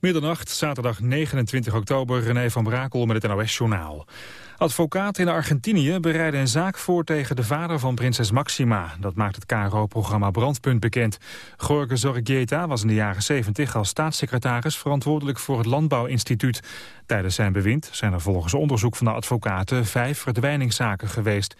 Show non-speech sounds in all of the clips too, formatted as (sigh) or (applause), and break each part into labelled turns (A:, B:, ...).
A: Middernacht, zaterdag 29 oktober, René van Brakel met het NOS-journaal. Advocaten in Argentinië bereiden een zaak voor tegen de vader van prinses Maxima. Dat maakt het KRO-programma Brandpunt bekend. Jorge Zorregieta was in de jaren 70 als staatssecretaris verantwoordelijk voor het Landbouwinstituut. Tijdens zijn bewind zijn er volgens onderzoek van de advocaten vijf verdwijningszaken geweest.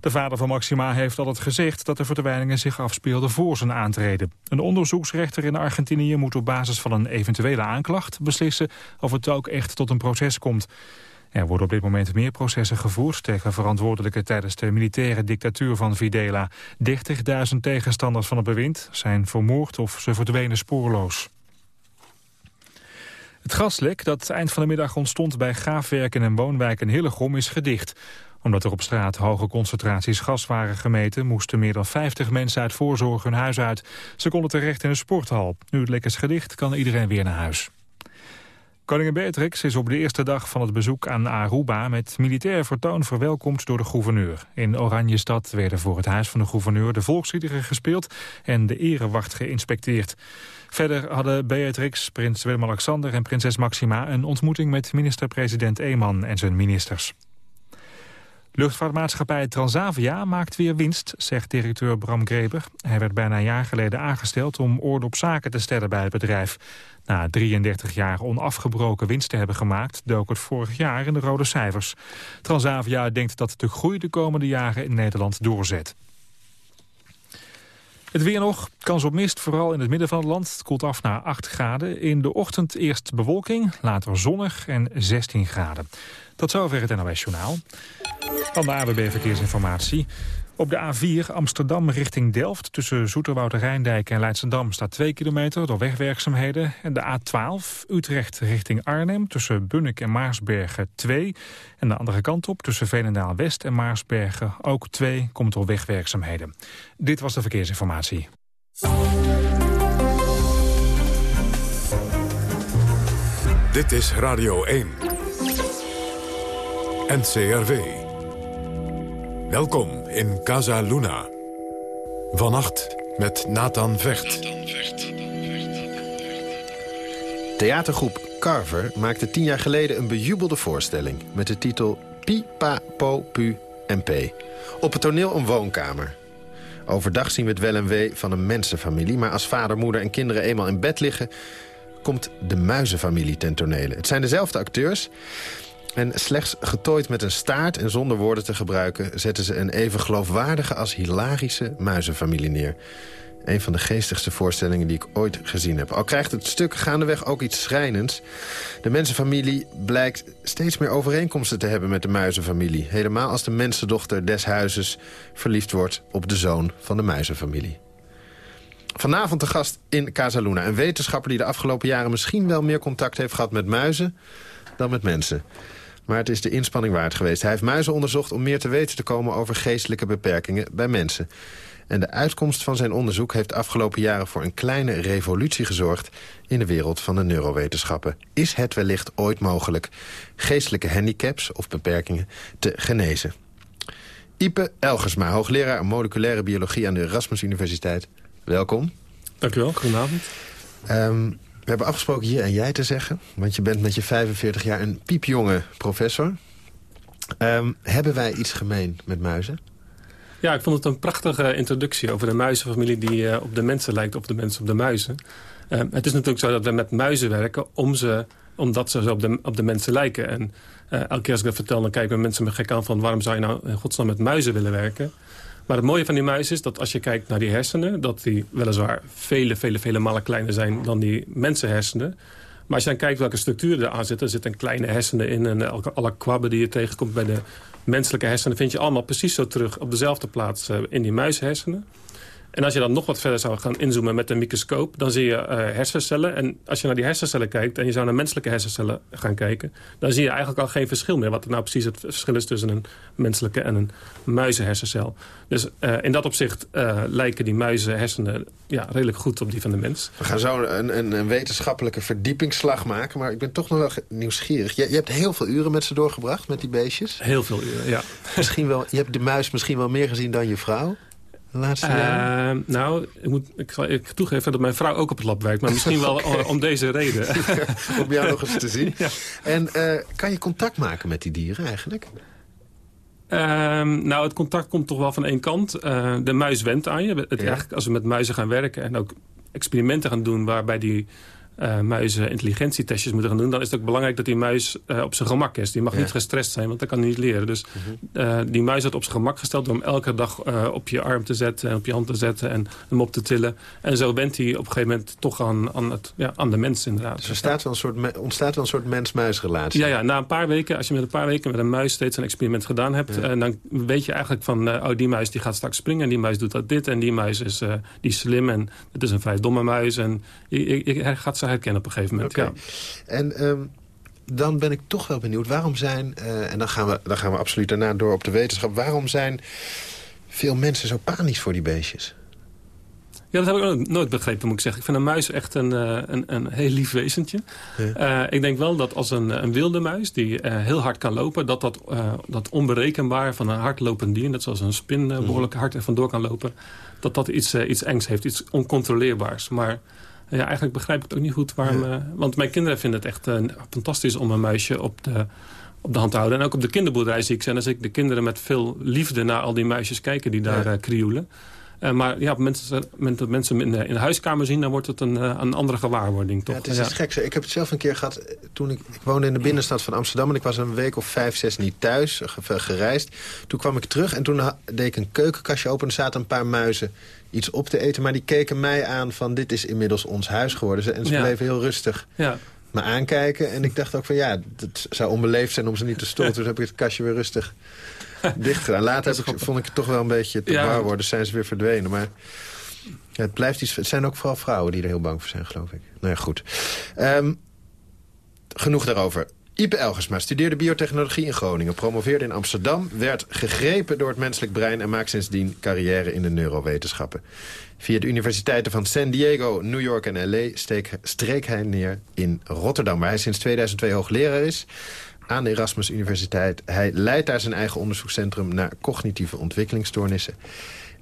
A: De vader van Maxima heeft altijd gezegd dat de verdwijningen zich afspeelden voor zijn aantreden. Een onderzoeksrechter in Argentinië moet op basis van een eventuele aanklacht beslissen of het ook echt tot een proces komt. Er worden op dit moment meer processen gevoerd tegen verantwoordelijken tijdens de militaire dictatuur van Videla. 30.000 tegenstanders van het bewind zijn vermoord of ze verdwenen spoorloos. Het gaslek dat eind van de middag ontstond bij gaafwerken en woonwijken in Hillegom is gedicht. Omdat er op straat hoge concentraties gas waren gemeten... moesten meer dan 50 mensen uit voorzorg hun huis uit. Ze konden terecht in een sporthal. Nu het lek is gedicht kan iedereen weer naar huis. Koningin Beatrix is op de eerste dag van het bezoek aan Aruba met militair vertoon verwelkomd door de gouverneur. In Oranjestad werden voor het huis van de gouverneur de volksliederen gespeeld en de erewacht geïnspecteerd. Verder hadden Beatrix, prins Willem-Alexander en prinses Maxima een ontmoeting met minister-president Eeman en zijn ministers. Luchtvaartmaatschappij Transavia maakt weer winst, zegt directeur Bram Greber. Hij werd bijna een jaar geleden aangesteld om orde op zaken te stellen bij het bedrijf. Na 33 jaar onafgebroken winst te hebben gemaakt... dook het vorig jaar in de rode cijfers. Transavia denkt dat de groei de komende jaren in Nederland doorzet. Het weer nog, kans op mist, vooral in het midden van het land. Het koelt af naar 8 graden. In de ochtend eerst bewolking, later zonnig en 16 graden. Tot zover het NOS Journaal. Van de AWB Verkeersinformatie. Op de A4 Amsterdam richting Delft tussen Zoeterwoude Rijndijk en Leidschendam staat 2 kilometer door wegwerkzaamheden. En de A12 Utrecht richting Arnhem tussen Bunnik en Maarsbergen 2. En de andere kant op tussen Veenendaal West en Maarsbergen ook 2 komt door wegwerkzaamheden. Dit was de verkeersinformatie.
B: Dit is Radio 1. NCRV. Welkom in Casa Luna. Vannacht met Nathan Vecht.
C: Theatergroep Carver maakte tien jaar geleden een bejubelde voorstelling... met de titel Pi, Pa, Po, Pu en P. Op het toneel een woonkamer. Overdag zien we het wel en wee van een mensenfamilie... maar als vader, moeder en kinderen eenmaal in bed liggen... komt de muizenfamilie ten tonele. Het zijn dezelfde acteurs... En slechts getooid met een staart en zonder woorden te gebruiken... zetten ze een even geloofwaardige als hilarische muizenfamilie neer. Een van de geestigste voorstellingen die ik ooit gezien heb. Al krijgt het stuk gaandeweg ook iets schrijnends. De mensenfamilie blijkt steeds meer overeenkomsten te hebben met de muizenfamilie. Helemaal als de mensendochter des huizes verliefd wordt op de zoon van de muizenfamilie. Vanavond de gast in Casaluna. Een wetenschapper die de afgelopen jaren misschien wel meer contact heeft gehad met muizen dan met mensen. Maar het is de inspanning waard geweest. Hij heeft muizen onderzocht om meer te weten te komen over geestelijke beperkingen bij mensen. En de uitkomst van zijn onderzoek heeft afgelopen jaren voor een kleine revolutie gezorgd in de wereld van de neurowetenschappen. Is het wellicht ooit mogelijk geestelijke handicaps of beperkingen te genezen? Ipe Elgersma, hoogleraar moleculaire biologie aan de Erasmus Universiteit. Welkom.
D: Dank u wel, goedenavond.
C: Um, we hebben afgesproken je en jij te zeggen. Want je bent met je 45 jaar een piepjonge professor. Um, hebben wij iets gemeen met muizen?
D: Ja, ik vond het een prachtige introductie over de muizenfamilie... die uh, op de mensen lijkt of de mensen op de muizen. Um, het is natuurlijk zo dat we met muizen werken... Om ze, omdat ze zo op de, op de mensen lijken. En uh, elke keer als ik dat vertel, dan kijken mensen me gek aan... van waarom zou je nou in godsnaam met muizen willen werken... Maar het mooie van die muis is dat als je kijkt naar die hersenen... dat die weliswaar vele, vele, vele malen kleiner zijn dan die mensenhersenen. Maar als je dan kijkt welke structuren er aan zitten... er zitten kleine hersenen in en alle kwabben die je tegenkomt bij de menselijke hersenen... vind je allemaal precies zo terug op dezelfde plaats eh, in die muishersenen. En als je dan nog wat verder zou gaan inzoomen met een microscoop... dan zie je uh, hersencellen. En als je naar die hersencellen kijkt... en je zou naar menselijke hersencellen gaan kijken... dan zie je eigenlijk al geen verschil meer. Wat er nou precies het verschil is tussen een menselijke en een muizenhersencel. Dus uh, in dat opzicht uh, lijken die muizenhersenen ja, redelijk goed op die van de mens.
C: We gaan zo een, een, een, wetenschappelijke verdiepingsslag maken. Maar ik ben toch nog wel nieuwsgierig. Je, je hebt heel veel uren met ze doorgebracht, met die beestjes.
D: Heel veel uren, ja.
C: Misschien wel, je hebt de muis misschien wel meer gezien dan je vrouw. De laatste jaren?
D: Uh, nou, ik, moet, ik toegeven dat mijn vrouw ook op het lab werkt. Maar misschien (laughs) wel om deze reden. (laughs)
C: om jou nog eens te zien. (laughs) Ja. En uh, kan je contact maken met die dieren eigenlijk?
D: Ehm, nou, het contact komt toch wel van één kant. De muis wendt aan je. Het, ja. eigenlijk, als we met muizen gaan werken en ook experimenten gaan doen... waarbij die uh, muizen intelligentietestjes moeten gaan doen... dan is het ook belangrijk dat die muis uh, op zijn gemak is. Die mag ja. niet gestrest zijn, want dan kan hij niet leren. Dus uh -huh. uh, die muis wordt op zijn gemak gesteld... door hem elke dag op je arm te zetten en op je hand te zetten... en hem op te tillen. En zo bent hij op een gegeven moment toch aan, aan, het, ja, aan de mens inderdaad.
C: Dus er staat wel een soort, ontstaat wel een soort mens-muisrelatie?
D: Ja, ja, na een paar weken, als je met een paar weken met een muis steeds een experiment gedaan hebt... Ja. dan weet je eigenlijk van, oh, die muis die gaat straks springen... en die muis doet dat dit en die muis is, die is slim... en het is een vrij domme muis en je, je, je gaat ze herkennen op een gegeven moment.
C: Okay. Ja. En um, dan ben ik toch wel benieuwd, waarom zijn... Uh, en dan gaan, we, dan gaan we absoluut daarna door op de wetenschap... waarom zijn veel mensen zo panisch voor die beestjes?
D: Ja, dat heb ik ook nooit begrepen, moet ik zeggen. Ik vind een muis echt een, uh, een, een heel lief wezentje. Ja. Uh, ik denk wel dat als een, een wilde muis die uh, heel hard kan lopen... dat dat, dat onberekenbaar van een hardlopend dier... net zoals een spin behoorlijk hard er vandoor kan lopen... dat dat iets, iets engs heeft, iets oncontroleerbaars. Maar ja, eigenlijk begrijp ik het ook niet goed waarom... Ja. Uh, want mijn kinderen vinden het echt uh, fantastisch om een muisje op de, op de hand te houden. En ook op de kinderboerderij zie ik zijn. Als ik de kinderen met veel liefde naar al die muisjes kijken die daar ja. uh, krioelen. maar ja, op het moment dat mensen in de, in de huiskamer zien... dan wordt het een, een andere gewaarwording, toch?
C: Ja, het is ja. gek. Ik heb het zelf een keer gehad... toen ik, ik woonde in de binnenstad van Amsterdam... en ik was een week of vijf, zes niet thuis, gereisd. Toen kwam ik terug en toen deed ik een keukenkastje open... en er zaten een paar muizen iets op te eten. Maar die keken mij aan van dit is inmiddels ons huis geworden. En ze ja. bleven heel rustig ja. me aankijken. En ik dacht ook van ja, het zou onbeleefd zijn om ze niet te stoten. Dus heb ik het kastje weer rustig (laughs) dicht gedaan. Later ik, vond ik het toch wel een beetje te ja. worden. Zijn ze weer verdwenen. Maar het blijft iets. Het zijn ook vooral vrouwen die er heel bang voor zijn, geloof ik. Nou ja, goed. Um, genoeg daarover. Ipe Elgersma studeerde biotechnologie in Groningen, promoveerde in Amsterdam... werd gegrepen door het menselijk brein en maakt sindsdien carrière in de neurowetenschappen. Via de universiteiten van San Diego, New York en L.A. Steek, streek hij neer in Rotterdam... waar hij sinds 2002 hoogleraar is aan de Erasmus Universiteit. Hij leidt daar zijn eigen onderzoekscentrum naar cognitieve ontwikkelingsstoornissen.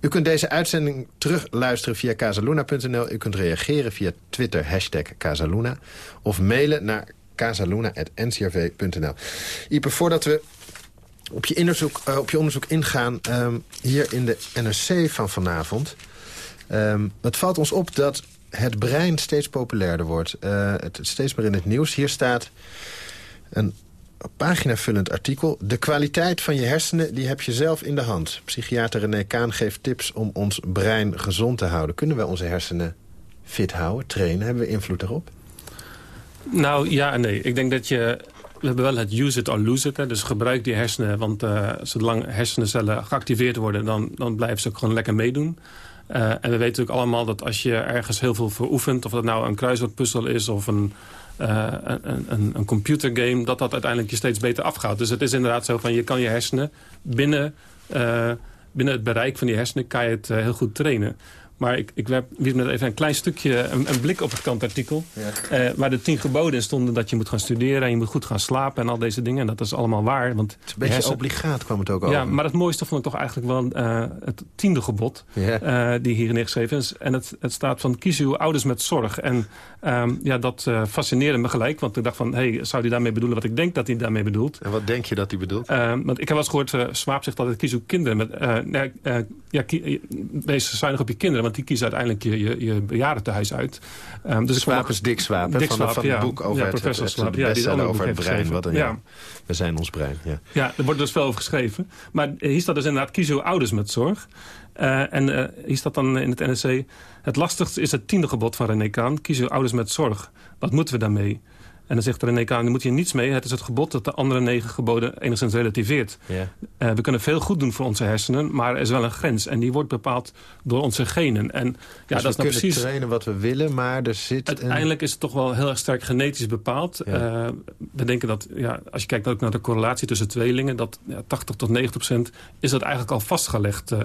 C: U kunt deze uitzending terugluisteren via casaluna.nl. U kunt reageren via Twitter, hashtag Casaluna. Of mailen naar casaluna.ncrv.nl. Ipe, voordat we op je, onderzoek, uh, op je onderzoek ingaan... Um, hier in de NRC van vanavond... Um, het valt ons op dat het brein steeds populairder wordt. Uh, het steeds meer in het nieuws. Hier staat een paginavullend artikel. De kwaliteit van je hersenen die heb je zelf in de hand. Psychiater René Kaan geeft tips om ons brein gezond te houden. Kunnen wij onze hersenen fit houden, trainen? Hebben we invloed daarop?
D: Nou, ja en nee. Ik denk dat je... We hebben wel het use it or lose it. Hè. Dus gebruik die hersenen. Want uh, zolang hersencellen geactiveerd worden... dan, dan blijven ze ook gewoon lekker meedoen. Uh, en we weten natuurlijk allemaal dat als je ergens heel veel voor oefent... of dat nou een kruiswoordpuzzel is of een, uh, een, een, een computergame... dat dat uiteindelijk je steeds beter afgaat. Dus het is inderdaad zo van je kan je hersenen binnen, binnen het bereik van die hersenen... kan je het heel goed trainen. Maar ik, ik werp met even een klein stukje, een, een blik op het kantartikel. Ja. Uh, waar de tien geboden in stonden dat je moet gaan studeren... en je moet goed gaan slapen en al deze dingen. En dat is allemaal waar. Want
C: het is een beetje hersen... obligaat kwam het ook over.
D: Ja, maar het mooiste vond ik toch eigenlijk wel uh, het tiende gebod... Ja. Uh, die hier neergeschreven is. En het, het staat van kies uw ouders met zorg. En um, ja, dat fascineerde me gelijk. Want ik dacht van, hey, zou hij daarmee bedoelen wat ik denk dat hij daarmee bedoelt?
C: En wat denk je dat hij bedoelt?
D: want ik heb wel eens gehoord, Swaap zegt altijd kies uw kinderen. Met, ja, wees zuinig op je kinderen want die kiezen uiteindelijk je, je, je bejaardentehuis uit.
C: Um, dus Swaap is Dick Swaap, Dick van, van
D: ja.
C: het boek over
D: ja,
C: het,
D: Swaap.
C: ja,
D: die
C: over het brein. Wat een, ja. We zijn ons brein. Ja.
D: ja, er wordt dus veel over geschreven. Maar hier staat dus inderdaad, kies uw ouders met zorg. Uh, en uh, hier staat dan in het NRC... Het lastigste is het tiende gebod van René Kaan. Kies uw ouders met zorg. Wat moeten we daarmee? En dan zegt René Kaan, daar moet je niets mee. Het is het gebod dat de andere negen geboden enigszins relativeert. Ja. Uh, we kunnen veel goed doen voor onze hersenen, maar er is wel een grens. En die wordt bepaald door onze genen. En, ja,
C: dus
D: dat
C: we
D: is nou
C: kunnen
D: precies,
C: trainen wat we willen, maar er zit...
D: Uiteindelijk
C: een...
D: is het toch wel heel erg sterk genetisch bepaald. Uh, we denken dat, ja, als je kijkt ook naar de correlatie tussen tweelingen... dat ja, 80 tot 90 procent is dat eigenlijk al vastgelegd. Uh,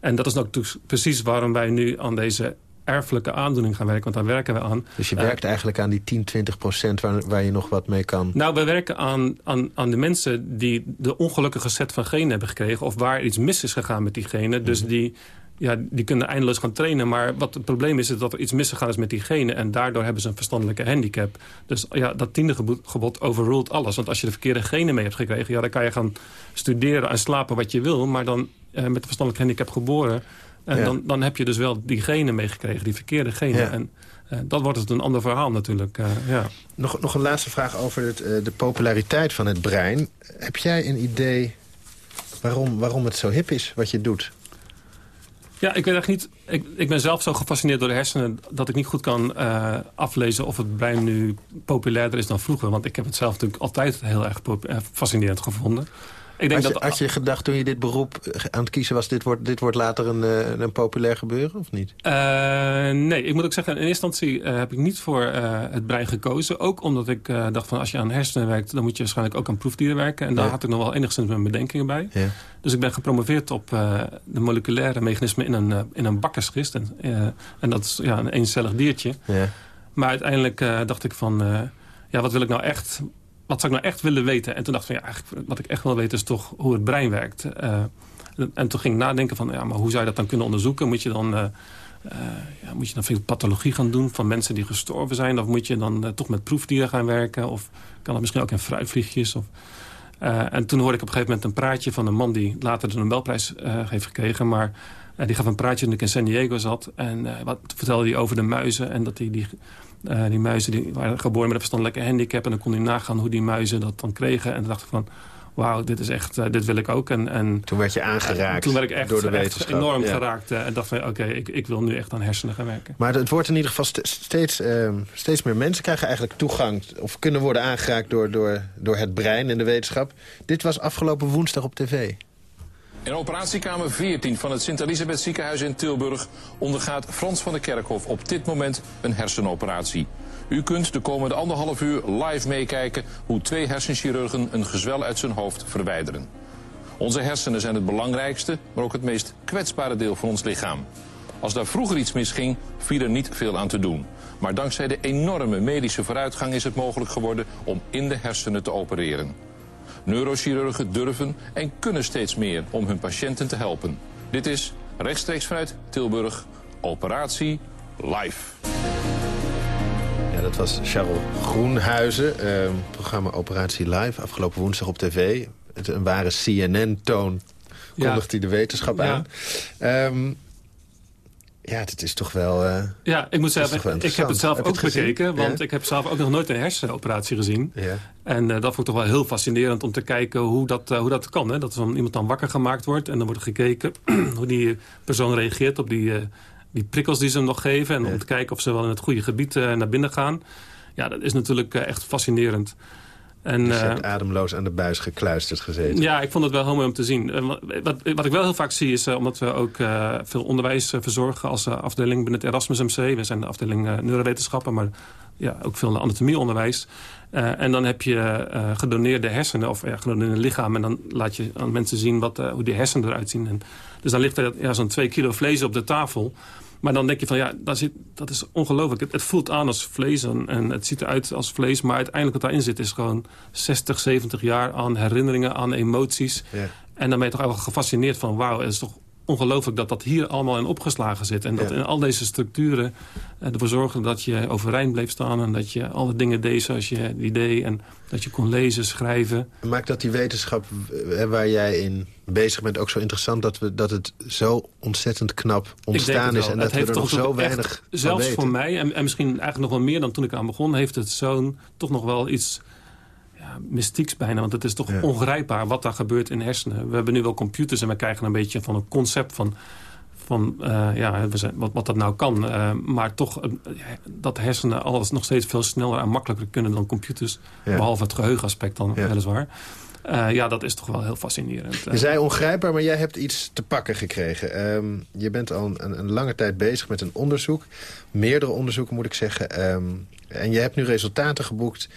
D: en dat is ook precies waarom wij nu aan deze erfelijke aandoening gaan werken, want daar werken we aan.
C: Dus je werkt uh, eigenlijk aan die 10, 20 procent waar, waar je nog wat mee kan?
D: Nou, we werken aan, aan, aan de mensen die de ongelukkige set van genen hebben gekregen... of waar iets mis is gegaan met die genen. Dus die ja, die kunnen eindeloos gaan trainen. Maar wat het probleem is, is dat er iets misgegaan is met die genen. En daardoor hebben ze een verstandelijke handicap. Dus ja, dat tiende gebod overruled alles. Want als je de verkeerde genen mee hebt gekregen... Ja, dan kan je gaan studeren en slapen wat je wil. Maar dan uh, met een verstandelijke handicap geboren... En dan, dan heb je dus wel die genen meegekregen, die verkeerde genen. En uh, dat wordt het een ander verhaal natuurlijk. Uh, ja.
C: nog, nog een laatste vraag over het, de populariteit van het brein. Heb jij een idee waarom, waarom het zo hip is wat je doet?
D: Ja, ik weet echt niet. Ik, ik ben zelf zo gefascineerd door de hersenen dat ik niet goed kan uh, aflezen of het brein nu populairder is dan vroeger. Want ik heb het zelf natuurlijk altijd heel erg eh, fascinerend gevonden.
C: Ik denk had, je, dat, had je gedacht toen je dit beroep aan het kiezen was... dit wordt, dit wordt later een, eh, een populair gebeuren, of niet?
D: Uh, nee, ik moet ook zeggen, in eerste instantie uh, heb ik niet voor uh, het brein gekozen. Ook omdat ik dacht van als je aan hersenen werkt... dan moet je waarschijnlijk ook aan proefdieren werken. En daar had ik nog wel enigszins mijn bedenkingen bij. Ja. Dus ik ben gepromoveerd op de moleculaire mechanismen in een, in een bakkersgist. En, en dat is ja, een eencellig diertje. Ja. Maar uiteindelijk dacht ik van... ja, wat wil ik nou echt wat zou ik nou echt willen weten? En toen dacht ik van ja, eigenlijk, wat ik echt wil weten is toch hoe het brein werkt. Uh, en toen ging ik nadenken van ja, maar hoe zou je dat dan kunnen onderzoeken? Moet je dan, uh, uh, ja, moet je dan veel pathologie gaan doen van mensen die gestorven zijn? Of moet je dan toch met proefdieren gaan werken? Of kan dat misschien ook in fruitvliegjes? Of, en toen hoorde ik op een gegeven moment een praatje van een man die later de Nobelprijs heeft gekregen. Maar die gaf een praatje toen ik in San Diego zat. En wat vertelde hij over de muizen en dat hij die uh, die muizen die waren geboren met een verstandelijke handicap. En dan kon hij nagaan hoe die muizen dat dan kregen. En dan dacht ik van, wauw, dit is echt, uh, dit wil ik ook. En, en,
C: toen werd je aangeraakt toen werd ik echt, door de wetenschap.
D: enorm geraakt. Uh, en dacht van, oké, ik, ik wil nu echt aan hersenen gaan werken.
C: Maar het wordt in ieder geval steeds, ehm, steeds meer mensen krijgen eigenlijk toegang... of kunnen worden aangeraakt door, door, door het brein en de wetenschap. Dit was afgelopen woensdag op tv.
E: In operatiekamer 14 van het Sint-Elisabeth ziekenhuis in Tilburg ondergaat Frans van der Kerkhof op dit moment een hersenoperatie. U kunt de komende anderhalf uur live meekijken hoe twee hersenchirurgen een gezwel uit zijn hoofd verwijderen. Onze hersenen zijn het belangrijkste, maar ook het meest kwetsbare deel van ons lichaam. Als daar vroeger iets misging, viel er niet veel aan te doen. Maar dankzij de enorme medische vooruitgang is het mogelijk geworden om in de hersenen te opereren. Neurochirurgen durven en kunnen steeds meer om hun patiënten te helpen. Dit is rechtstreeks vanuit Tilburg, Operatie Live.
C: Ja, dat was Charles Groenhuizen, eh, programma Operatie Live, afgelopen woensdag op tv. Het, een ware CNN-toon kondigt hij de wetenschap aan. Ehm, ja, het is toch wel... Uh,
D: ja, ik moet zeggen, ik heb het zelf ook gekeken. Want ik heb zelf ook nog nooit een hersenoperatie gezien. Ja. En uh, dat vond ik toch wel heel fascinerend om te kijken hoe dat, uh, hoe dat kan. Hè? Dat van iemand dan wakker gemaakt wordt en dan wordt gekeken (clears throat) hoe die persoon reageert op die, die prikkels die ze hem nog geven. En om te kijken of ze wel in het goede gebied naar binnen gaan. Ja, dat is natuurlijk echt fascinerend.
C: En, dus je hebt uh, ademloos aan de buis gekluisterd gezeten.
D: Ja, ik vond het wel heel mooi om te zien. wat, wat ik wel heel vaak zie is, uh, omdat we ook uh, veel onderwijs verzorgen als afdeling binnen het Erasmus MC. We zijn de afdeling neurowetenschappen, maar ja, ook veel anatomieonderwijs. en dan heb je gedoneerde hersenen, of ja, gedoneerde lichaam. En dan laat je aan mensen zien wat, hoe die hersenen eruit zien. En, dus dan ligt er ja, zo'n twee kilo vlees op de tafel. Maar dan denk je van ja, dat, zit, dat is ongelooflijk. Het, het, voelt aan als vlees en, en, het ziet eruit als vlees. Maar uiteindelijk wat daarin zit is gewoon 60, 70 jaar aan herinneringen, aan emoties. Ja. En dan ben je toch eigenlijk gefascineerd van wauw, het is toch ongelooflijk dat dat hier allemaal in opgeslagen zit. En dat in al deze structuren uh, ervoor zorgen dat je overeind bleef staan... en dat je alle dingen deed zoals je die deed... en dat je kon lezen, schrijven.
C: Maakt dat die wetenschap eh, waar jij in bezig bent ook zo interessant... dat, we, dat het zo ontzettend knap ontstaan is... en dat we er nog zo weinig
D: Zelfs voor mij, en, en misschien eigenlijk nog wel meer dan toen ik aan begon... heeft het zo'n toch nog wel iets mystieks bijna. Want het is toch ongrijpbaar wat daar gebeurt in hersenen. We hebben nu wel computers en we krijgen een beetje van een concept van... van uh, ja, wat, wat dat nou kan. Uh, maar toch uh, dat hersenen alles nog steeds veel sneller en makkelijker kunnen dan computers. Behalve het geheugenaspect dan weliswaar. ja, dat is toch wel heel fascinerend.
C: Je zei ongrijpbaar, maar jij hebt iets te pakken gekregen. Um, je bent al een, een, lange tijd bezig met een onderzoek. Meerdere onderzoeken moet ik zeggen. Um, en je hebt nu resultaten geboekt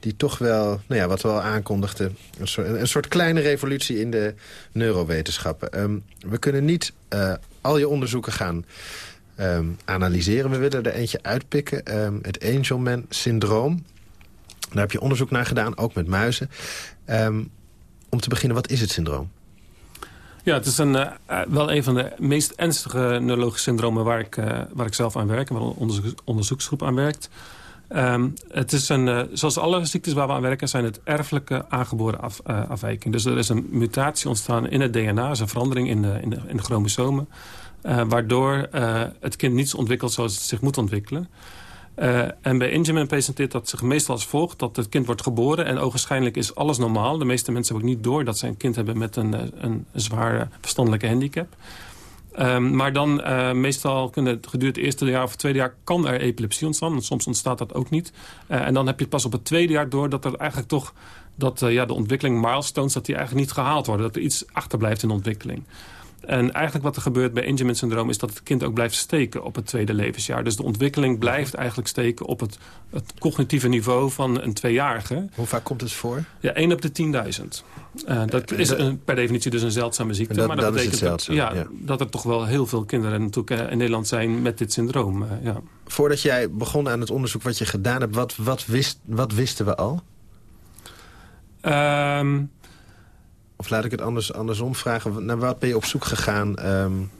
C: die toch wel, nou ja, wat we al aankondigden... een soort, een soort kleine revolutie in de neurowetenschappen. Um, we kunnen niet uh, al je onderzoeken gaan um, analyseren. We willen er eentje uitpikken. Um, het Angelman-syndroom. Daar heb je onderzoek naar gedaan, ook met muizen. om te beginnen, wat is het syndroom?
D: Ja, het is een, uh, wel een van de meest ernstige neurologische syndromen waar ik, uh, waar ik zelf aan werk. En waar een onderzoek, onderzoeksgroep aan werkt. Um, het is een, uh, zoals alle ziektes waar we aan werken... zijn het erfelijke aangeboren af, afwijking. Dus er is een mutatie ontstaan in het DNA. is een verandering in de, in de, chromosomen. waardoor het kind niets ontwikkelt zoals het zich moet ontwikkelen. En bij Ingemin presenteert dat zich meestal als volgt. Dat het kind wordt geboren en ogenschijnlijk is alles normaal. De meeste mensen hebben ook niet door dat ze een kind hebben met een, een zware verstandelijke handicap. Um, maar dan uh, meestal kunnen gedurende het eerste jaar of tweede jaar kan er epilepsie ontstaan. Soms ontstaat dat ook niet. Uh, en dan heb je pas op het tweede jaar door dat er eigenlijk toch dat uh, ja, de ontwikkeling milestones dat die eigenlijk niet gehaald worden. Dat er iets achterblijft in de ontwikkeling. En eigenlijk wat er gebeurt bij Angelman syndroom... is dat het kind ook blijft steken op het tweede levensjaar. Dus de ontwikkeling blijft eigenlijk steken op het, het cognitieve niveau van een tweejarige.
C: Hoe vaak komt het voor?
D: Ja, 1 op de 10.000. Uh, dat is een, per definitie dus een zeldzame ziekte.
C: Dat,
D: maar dat,
C: dat
D: betekent
C: zeldzaam,
D: ja,
C: ja.
D: dat er toch wel heel veel kinderen natuurlijk, uh, in Nederland zijn met dit syndroom. Uh, ja.
C: Voordat jij begon aan het onderzoek wat je gedaan hebt... wat, wat, wist, wat wisten we al?
D: Um,
C: Of laat ik het anders, andersom vragen. Naar wat ben je op zoek gegaan um,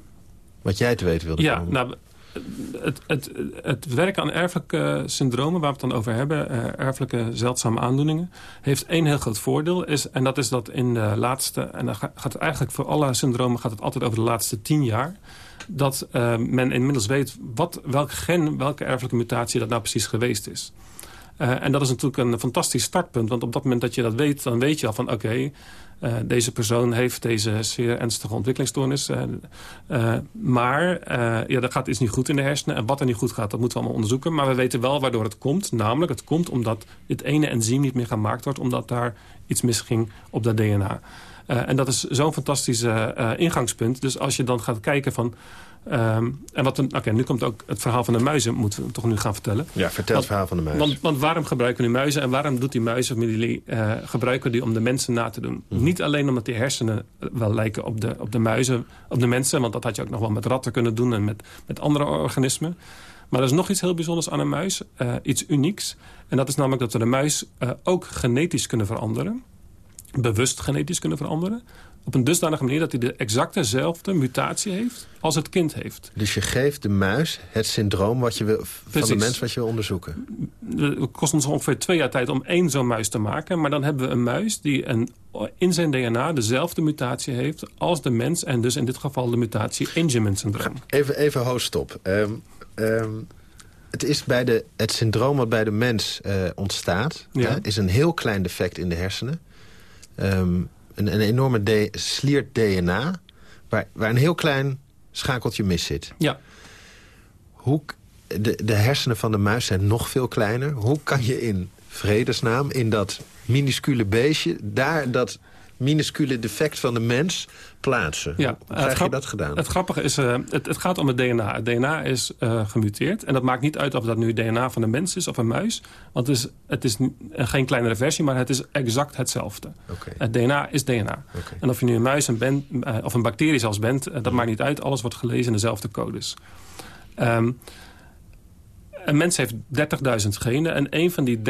C: wat jij te weten wilde
D: ja,
C: komen?
D: Nou, het, het, het werken aan erfelijke syndromen, waar we het dan over hebben... Uh, erfelijke zeldzame aandoeningen... heeft één heel groot voordeel. Is, en dat is dat in de laatste... en dan gaat het eigenlijk voor alle syndromen gaat het altijd over de laatste tien jaar... dat uh, men inmiddels weet wat, welk gen, welke erfelijke mutatie dat nou precies geweest is. Uh, en dat is natuurlijk een fantastisch startpunt. Want op dat moment dat je dat weet, dan weet je al van... oké, okay, uh, deze persoon heeft deze zeer ernstige ontwikkelingsstoornis. Uh, uh, maar ja, er gaat iets niet goed in de hersenen. En wat er niet goed gaat, dat moeten we allemaal onderzoeken. Maar we weten wel waardoor het komt. Namelijk, het komt omdat dit ene enzym niet meer gemaakt wordt... omdat daar iets misging op dat DNA. En dat is zo'n fantastisch ingangspunt. Dus als je dan gaat kijken van... Um, en wat Oké, okay, nu komt ook het verhaal van de muizen, moeten we toch nu gaan vertellen.
C: Ja, vertel
D: want,
C: het verhaal van de muis.
D: Want, want, waarom gebruiken we nu muizen en waarom doet die muizenfamilie uh, gebruiken die om de mensen na te doen? Mm -hmm. Niet alleen omdat die hersenen wel lijken op de, op de muizen, op de mensen, want dat had je ook nog wel met ratten kunnen doen en met, met andere organismen. Maar er is nog iets heel bijzonders aan een muis, uh, iets unieks. En dat is namelijk dat we de muis uh, ook genetisch kunnen veranderen. Bewust genetisch kunnen veranderen op een dusdanige manier dat hij de exactezelfde mutatie heeft als het kind heeft.
C: Dus je geeft de muis het syndroom wat je wil, van de mens wat je wil onderzoeken?
D: Het kost ons ongeveer twee jaar tijd om één zo'n muis te maken. Maar dan hebben we een muis die een, in zijn DNA dezelfde mutatie heeft als de mens. En dus in dit geval de mutatie Angelman syndroom.
C: Even, even hoofdstop. Um, um, het is bij de, het syndroom wat bij de mens uh, ontstaat...
D: Ja.
C: Uh, is een heel klein defect in de hersenen. Um, een, een enorme de, sliert DNA... Waar, waar een heel klein schakeltje mis zit.
D: Ja.
C: Hoe, de, de hersenen van de muis zijn nog veel kleiner. Hoe kan je in vredesnaam, in dat minuscule beestje... daar dat minuscule defect van de mens plaatsen.
D: Ja,
C: Hoe krijg je dat gedaan?
D: Het grappige is, uh, het, het, gaat om het DNA. Het DNA is uh, gemuteerd. En dat maakt niet uit of dat nu DNA van een mens is of een muis. Want het is, het is geen kleinere versie, maar het is exact hetzelfde.
C: Okay.
D: Het DNA is DNA.
C: Okay.
D: En of je nu een muis een bent, uh, of een bacterie zelfs bent, dat mm. maakt niet uit. Alles wordt gelezen in dezelfde codes. Um, een mens heeft 30.000 genen. En een van die 30.000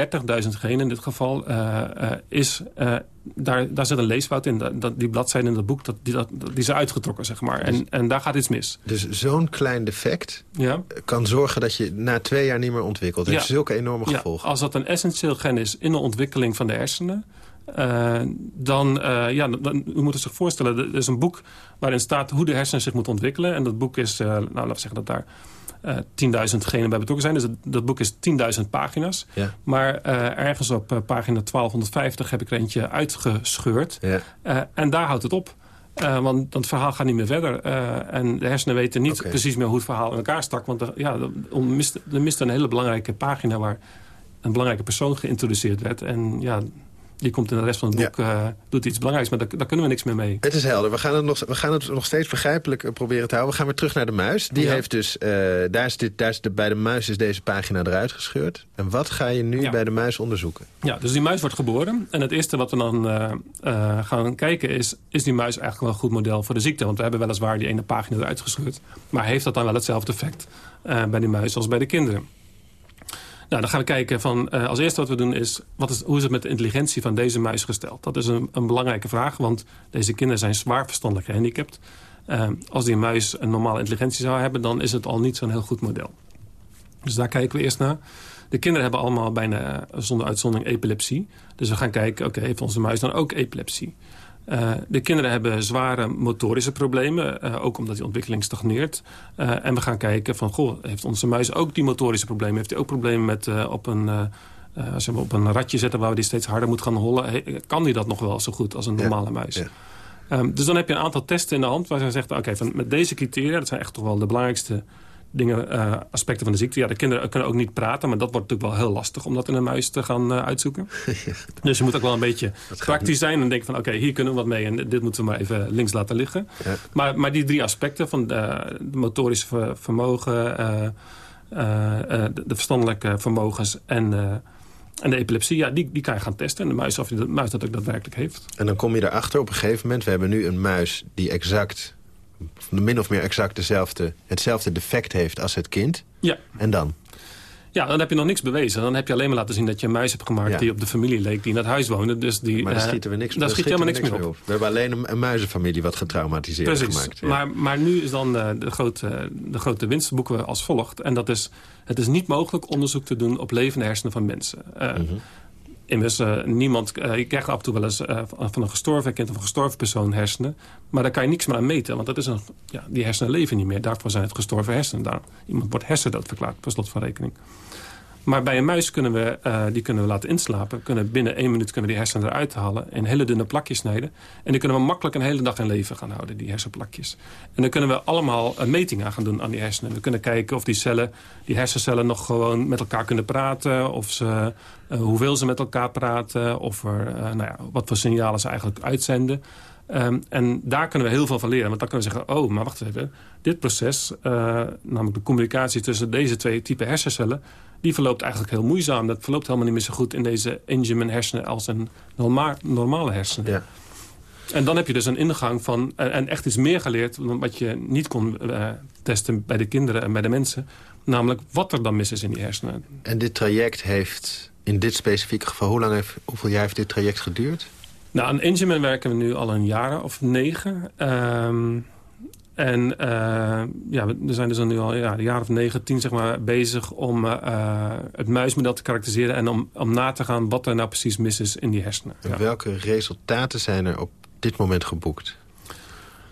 D: genen in dit geval uh, uh, is... Uh, daar, daar zit een leesfout in. Dat, die bladzijde in dat boek, dat, die, dat, die is uitgetrokken, zeg maar. En, en daar gaat iets mis.
C: Dus zo'n klein defect
D: ja.
C: kan zorgen dat je na twee jaar niet meer ontwikkelt. Dat
D: ja.
C: heeft zulke enorme gevolgen.
D: Ja, als dat een essentieel gen is in de ontwikkeling van de hersenen... Uh, dan, uh, ja, dan, u moet zich voorstellen, er is een boek waarin staat hoe de hersenen zich moeten ontwikkelen. En dat boek is, uh, nou laten we zeggen dat daar uh, 10.000 genen bij betrokken zijn. Dus dat, dat boek is 10.000 pagina's.
C: Ja.
D: Maar uh, ergens op uh, pagina 1250 heb ik er eentje uitgescheurd.
C: Ja.
D: en daar houdt het op. Want het verhaal gaat niet meer verder. En de hersenen weten niet
C: okay.
D: precies meer hoe het verhaal in elkaar stak. Want er, ja, er, mist, er mist een hele belangrijke pagina... waar een belangrijke persoon geïntroduceerd werd. En ja, die komt in de rest van het boek, ja. uh, doet iets belangrijks. Maar daar, daar, kunnen we niks meer mee.
C: Het is helder. We gaan het nog, we gaan het nog steeds begrijpelijk proberen te houden. We gaan weer terug naar de muis. Die
D: ja.
C: heeft dus, uh, daar is dit, daar is de, bij de muis is deze pagina eruit gescheurd. En wat ga je nu
D: ja.
C: bij de muis onderzoeken?
D: Ja, dus die muis wordt geboren. En het eerste wat we dan uh, gaan kijken is... is die muis eigenlijk wel een goed model voor de ziekte? Want we hebben weliswaar die ene pagina eruit gescheurd. Maar heeft dat dan wel hetzelfde effect bij die muis als bij de kinderen? Nou, dan gaan we kijken van, uh, als eerste wat we doen is, wat is, hoe is het met de intelligentie van deze muis gesteld? Dat is een, een belangrijke vraag, want deze kinderen zijn zwaar verstandelijk gehandicapt. Uh, als die muis een normale intelligentie zou hebben, dan is het al niet zo'n heel goed model. Dus daar kijken we eerst naar. De kinderen hebben allemaal bijna zonder uitzondering epilepsie. Dus we gaan kijken, oké, heeft onze muis dan ook epilepsie? Uh, de kinderen hebben zware motorische problemen, uh, ook omdat die ontwikkeling stagneert. Uh, en we gaan kijken van, goh, heeft onze muis ook die motorische problemen? Heeft hij ook problemen met op een... als we hem op een ratje zetten waar we die steeds harder moet gaan hollen... kan die dat nog wel zo goed als een normale ja, muis? Ja. Um, dus dan heb je een aantal testen in de hand waar ze zeggen... oké, okay, met deze criteria, dat zijn echt toch wel de belangrijkste dingen, uh, aspecten van de ziekte. Ja, de kinderen kunnen ook niet praten, maar dat wordt natuurlijk wel heel lastig om dat in een muis te gaan uh, uitzoeken. (laughs) dus je moet ook wel een beetje praktisch zijn en denken van oké, okay, hier kunnen we wat mee en dit moeten we maar even links laten liggen. Ja. Maar, maar die drie aspecten van de, de motorische vermogen, uh, de, de, verstandelijke vermogens en... En de epilepsie, ja, die, die kan je gaan testen. En de muis, of de muis dat ook daadwerkelijk heeft.
C: En dan kom je erachter op een gegeven moment... we hebben nu een muis die exact min of meer exact dezelfde, hetzelfde defect heeft als het kind.
D: Ja.
C: En dan?
D: Ja, dan heb je nog niks bewezen. Dan heb je alleen maar laten zien dat je een muis hebt gemaakt... die op de familie leek, die in het huis woonde. Dus die,
C: maar daar uh, schieten we niks,
D: daar schiet helemaal niks meer op. op.
C: We hebben alleen een, een muizenfamilie wat getraumatiseerd
D: Precies.
C: gemaakt.
D: Ja. Maar, maar nu is dan uh, de, grote, de grote winst boeken we als volgt. En dat is, het is niet mogelijk onderzoek te doen op levende hersenen van mensen. Uh, mm -hmm. Immers, uh, niemand, uh, je krijgt af en toe wel eens uh, van een gestorven kind of een gestorven persoon hersenen. Maar daar kan je niks meer aan meten, want dat is een, ja, die hersenen leven niet meer. Daarvoor zijn het gestorven hersenen. Daar, iemand wordt hersendood verklaard, per slot van rekening. Maar bij een muis kunnen we, uh, die kunnen we laten inslapen. Kunnen binnen één minuut kunnen we die hersenen eruit halen. In hele dunne plakjes snijden. En die kunnen we makkelijk een hele dag in leven gaan houden, die hersenplakjes. En dan kunnen we allemaal een meting aan gaan doen aan die hersenen. We kunnen kijken of die cellen, die hersencellen nog gewoon met elkaar kunnen praten. Of ze, uh, hoeveel ze met elkaar praten. Of er, uh, nou ja, wat voor signalen ze eigenlijk uitzenden. Um, en daar kunnen we heel veel van leren. Want dan kunnen we zeggen, oh, maar wacht even. Dit proces, namelijk de communicatie tussen deze twee typen hersencellen... die verloopt eigenlijk heel moeizaam. Dat verloopt helemaal niet meer zo goed in deze Angelman hersenen... als een norma normale hersenen. Ja. En dan heb je dus een ingang van... en echt iets meer geleerd... wat je niet kon uh, testen bij de kinderen en bij de mensen. Namelijk wat er dan mis is in die hersenen.
C: En dit traject heeft in dit specifieke geval... Hoe lang heeft, hoeveel jaar heeft dit traject geduurd?
D: Nou, aan Angelman werken we nu al een jaar of negen. Um, en uh, ja, we zijn dus al nu al ja, een jaar of negen, tien zeg maar, bezig om uh, het muismodel te karakteriseren... en om, om na te gaan wat er nou precies mis is in die hersenen.
C: En ja. welke resultaten zijn er op dit moment geboekt?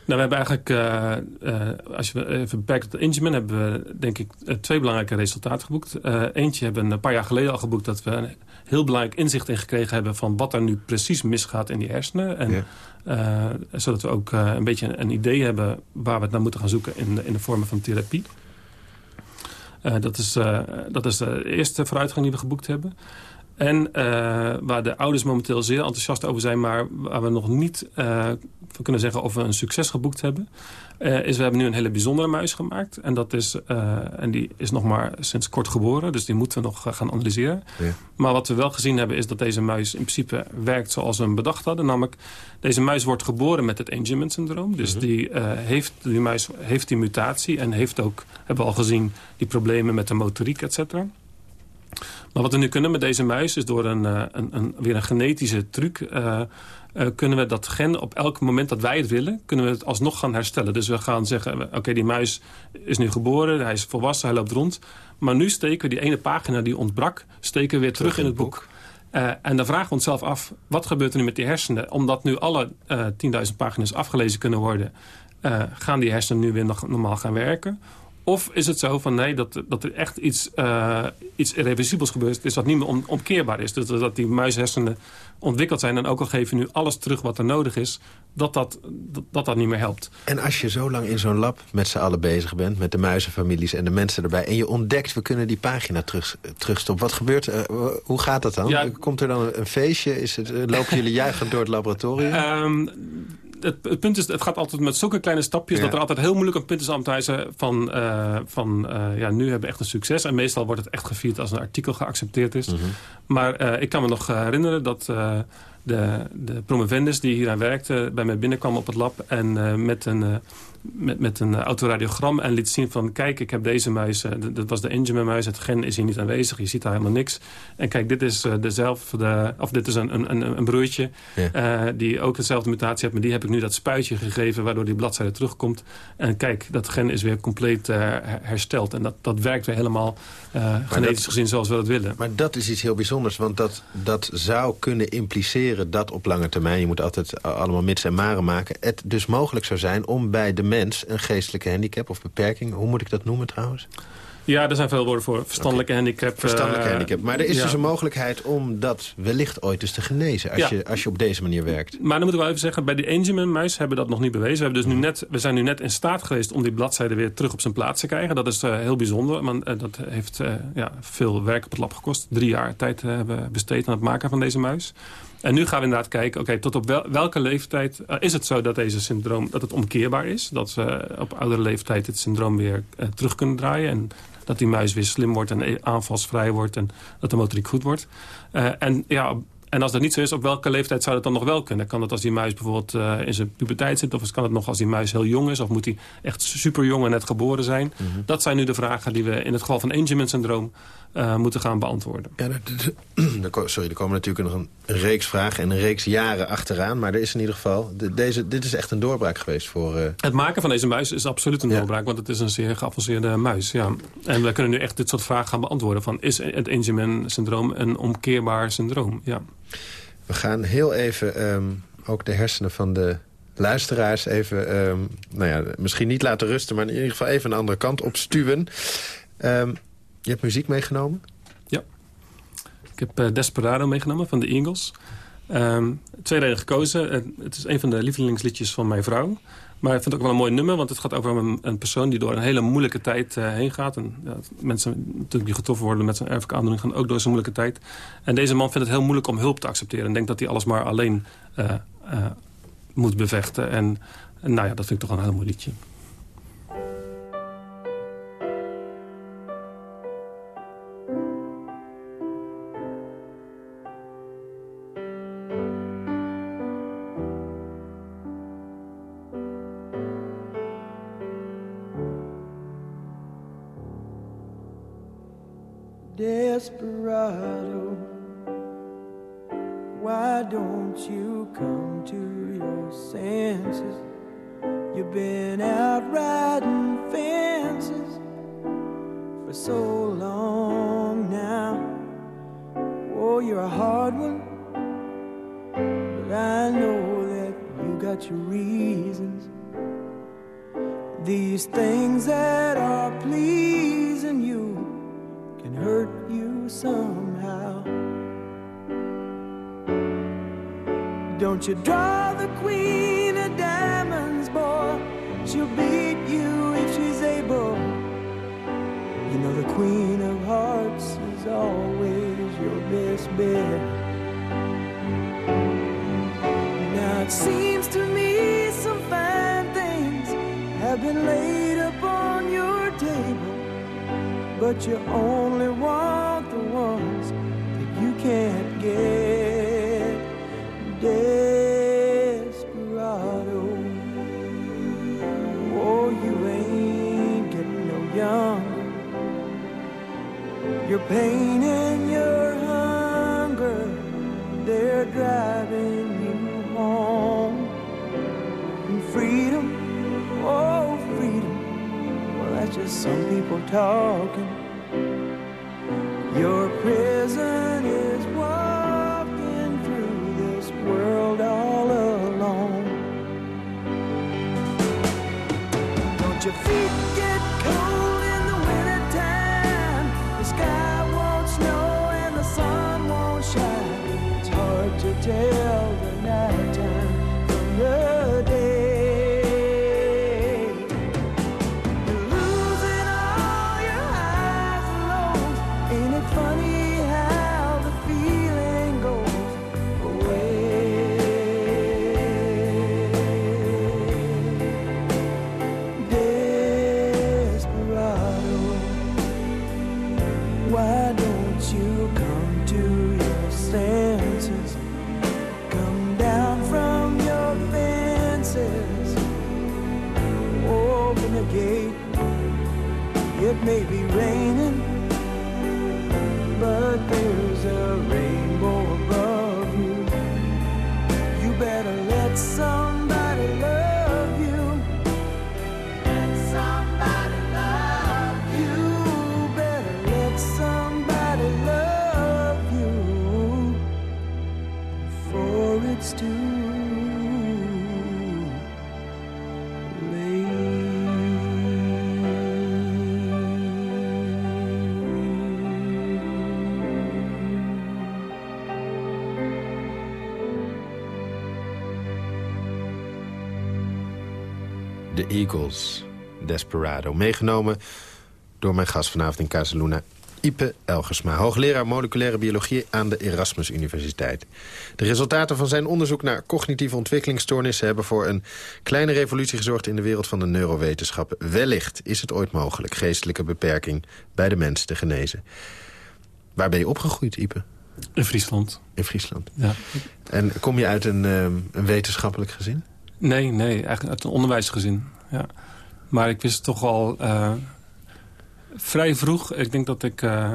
D: Nou, we hebben eigenlijk, uh, uh, als je even beperkt tot Ingeman... hebben we denk ik twee belangrijke resultaten geboekt. Uh, eentje hebben we een paar jaar geleden al geboekt... dat we een heel belangrijk inzicht in gekregen hebben... van wat er nu precies misgaat in die hersenen. En, zodat we ook een beetje een idee hebben... waar we het naar moeten gaan zoeken in, in de vormen van therapie. dat, is, dat is de eerste vooruitgang die we geboekt hebben. En uh, waar de ouders momenteel zeer enthousiast over zijn... maar waar we nog niet uh, van kunnen zeggen of we een succes geboekt hebben... Uh, is we hebben nu een hele bijzondere muis gemaakt. En, dat is, en die is nog maar sinds kort geboren. Dus die moeten we nog gaan analyseren. Ja. Maar wat we wel gezien hebben is dat deze muis in principe werkt zoals we hem bedacht hadden. Namelijk, deze muis wordt geboren met het Angelman-syndroom. Dus -hmm. die, heeft, die muis heeft die mutatie en heeft ook, hebben we al gezien... die problemen met de motoriek, et cetera. Maar wat we nu kunnen met deze muis is door een, een, een weer een genetische truc... Uh, uh, kunnen we dat gen op elk moment dat wij het willen... kunnen we het alsnog gaan herstellen. Dus we gaan zeggen, oké, okay, die muis is nu geboren, hij is volwassen, hij loopt rond. Maar nu steken we die ene pagina die ontbrak, steken we weer terug, terug in het boek. boek. Uh, en dan vragen we onszelf af, wat gebeurt er nu met die hersenen? Omdat nu alle 10.000 pagina's afgelezen kunnen worden... gaan die hersenen nu weer nog normaal gaan werken... Of is het zo van nee, dat, dat er echt iets, uh, iets irreversibels gebeurt is dat niet meer om, omkeerbaar is. Dus dat die muishersenen ontwikkeld zijn en ook al geven nu alles terug wat er nodig is, dat dat, dat, dat, dat niet meer helpt.
C: En als je zo lang in zo'n lab met z'n allen bezig bent, met de muizenfamilies en de mensen erbij, en je ontdekt, we kunnen die pagina terug, terugstoppen. Wat gebeurt er? Uh, hoe gaat dat dan? Ja, Komt er dan een feestje? Is het, lopen jullie juichend door het laboratorium?
D: Um, het, het, punt is, het gaat altijd met zulke kleine stapjes... Ja. dat er altijd heel moeilijk een punt is aan te wijzen van... Uh, van uh, ja, nu hebben we echt een succes. En meestal wordt het echt gevierd als een artikel geaccepteerd is. Mm -hmm. Maar uh, ik kan me nog herinneren dat de, de promovendus die hier aan werkte bij mij binnenkwam op het lab... en met een met, met een autoradiogram en liet zien van... kijk, ik heb deze muis, uh, dat was de Engineman muis, het gen is hier niet aanwezig, je ziet daar helemaal niks. En kijk, dit is uh, dezelfde, of dit is een, een, een broertje ja. uh, die ook dezelfde mutatie heeft... maar die heb ik nu dat spuitje gegeven waardoor die bladzijde terugkomt. En kijk, dat gen is weer compleet hersteld. En dat, dat werkt weer helemaal genetisch dat, gezien zoals we dat willen.
C: Maar dat is iets heel bijzonders, want dat, dat zou kunnen impliceren... dat op lange termijn, je moet altijd allemaal mits en maren maken... het dus mogelijk zou zijn om bij de mens een geestelijke handicap of beperking... hoe moet ik dat noemen trouwens?
D: Ja, er zijn veel woorden voor. Verstandelijke handicap.
C: Verstandelijke uh, handicap. Maar er is dus een mogelijkheid om dat wellicht ooit eens te genezen... als, je, als je op deze manier werkt.
D: Maar dan moeten we wel even zeggen... bij die Angelman-muis hebben we dat nog niet bewezen. We, hebben dus nu net, we zijn nu net in staat geweest om die bladzijde weer terug op zijn plaats te krijgen. Dat is uh, heel bijzonder. Want uh, dat heeft ja, veel werk op het lab gekost. Drie jaar tijd hebben we besteed aan het maken van deze muis. En nu gaan we inderdaad kijken, oké, tot op welke leeftijd uh, is het zo dat deze syndroom dat het omkeerbaar is? Dat we op oudere leeftijd het syndroom weer uh, terug kunnen draaien. En dat die muis weer slim wordt en aanvalsvrij wordt en dat de motoriek goed wordt. Uh, en ja, en als dat niet zo is, op welke leeftijd zou dat dan nog wel kunnen? Kan dat als die muis bijvoorbeeld uh, in zijn puberteit zit? Of kan het nog als die muis heel jong is? Of moet hij echt super jong en net geboren zijn? Mm -hmm. Dat zijn nu de vragen die we in het geval van Angelman-syndroom uh, moeten gaan beantwoorden.
C: Ja, (clears throat) sorry, er komen natuurlijk nog een reeks vragen en een reeks jaren achteraan. Maar er is in ieder geval, de, deze, dit is echt een doorbraak geweest voor... Uh...
D: Het maken van deze muis is absoluut een doorbraak, want het is een zeer geavanceerde muis. Ja. En we kunnen nu echt dit soort vragen gaan beantwoorden. Van, is het Angelman-syndroom een omkeerbaar syndroom? Ja.
C: We gaan heel even um, ook de hersenen van de luisteraars even... Um, nou ja, misschien niet laten rusten, maar in ieder geval even een andere kant op stuwen. Um, je hebt muziek meegenomen?
D: Ja. Ik heb uh, Desperado meegenomen van de Eagles. Twee reden gekozen. het is een van de lievelingsliedjes van mijn vrouw. Maar ik vind het ook wel een mooi nummer, want het gaat over een, persoon die door een hele moeilijke tijd uh, heen gaat. En mensen natuurlijk die getroffen worden met zijn erfelijke aandoening gaan ook door zo'n moeilijke tijd. En deze man vindt het heel moeilijk om hulp te accepteren. En denkt dat hij alles maar alleen uh, uh, moet bevechten. En, en nou ja, dat vind ik toch een heel mooi liedje.
F: Laid upon your table but you only want the ones that you can't get. Desperado. Oh, you ain't getting no younger. Your pain and your hunger, they're driving you home. And freedom, just some people talking. Your prison is walking through this world all alone. Don't your feet
C: De. Eagles, Desperado. Meegenomen door mijn gast vanavond in Casaluna, Ipe Elgersma. Hoogleraar moleculaire biologie aan de Erasmus Universiteit. De resultaten van zijn onderzoek naar cognitieve ontwikkelingsstoornissen... hebben voor een kleine revolutie gezorgd in de wereld van de neurowetenschappen. Wellicht is het ooit mogelijk geestelijke beperking bij de mens te genezen. Waar ben je opgegroeid, Ipe?
D: In Friesland.
C: In Friesland.
D: Ja.
C: En kom je uit een, ehm, een wetenschappelijk gezin?
D: Nee, nee, eigenlijk uit een onderwijsgezin. Ja. Maar ik wist toch al uh, vrij vroeg... Ik denk dat ik... Uh,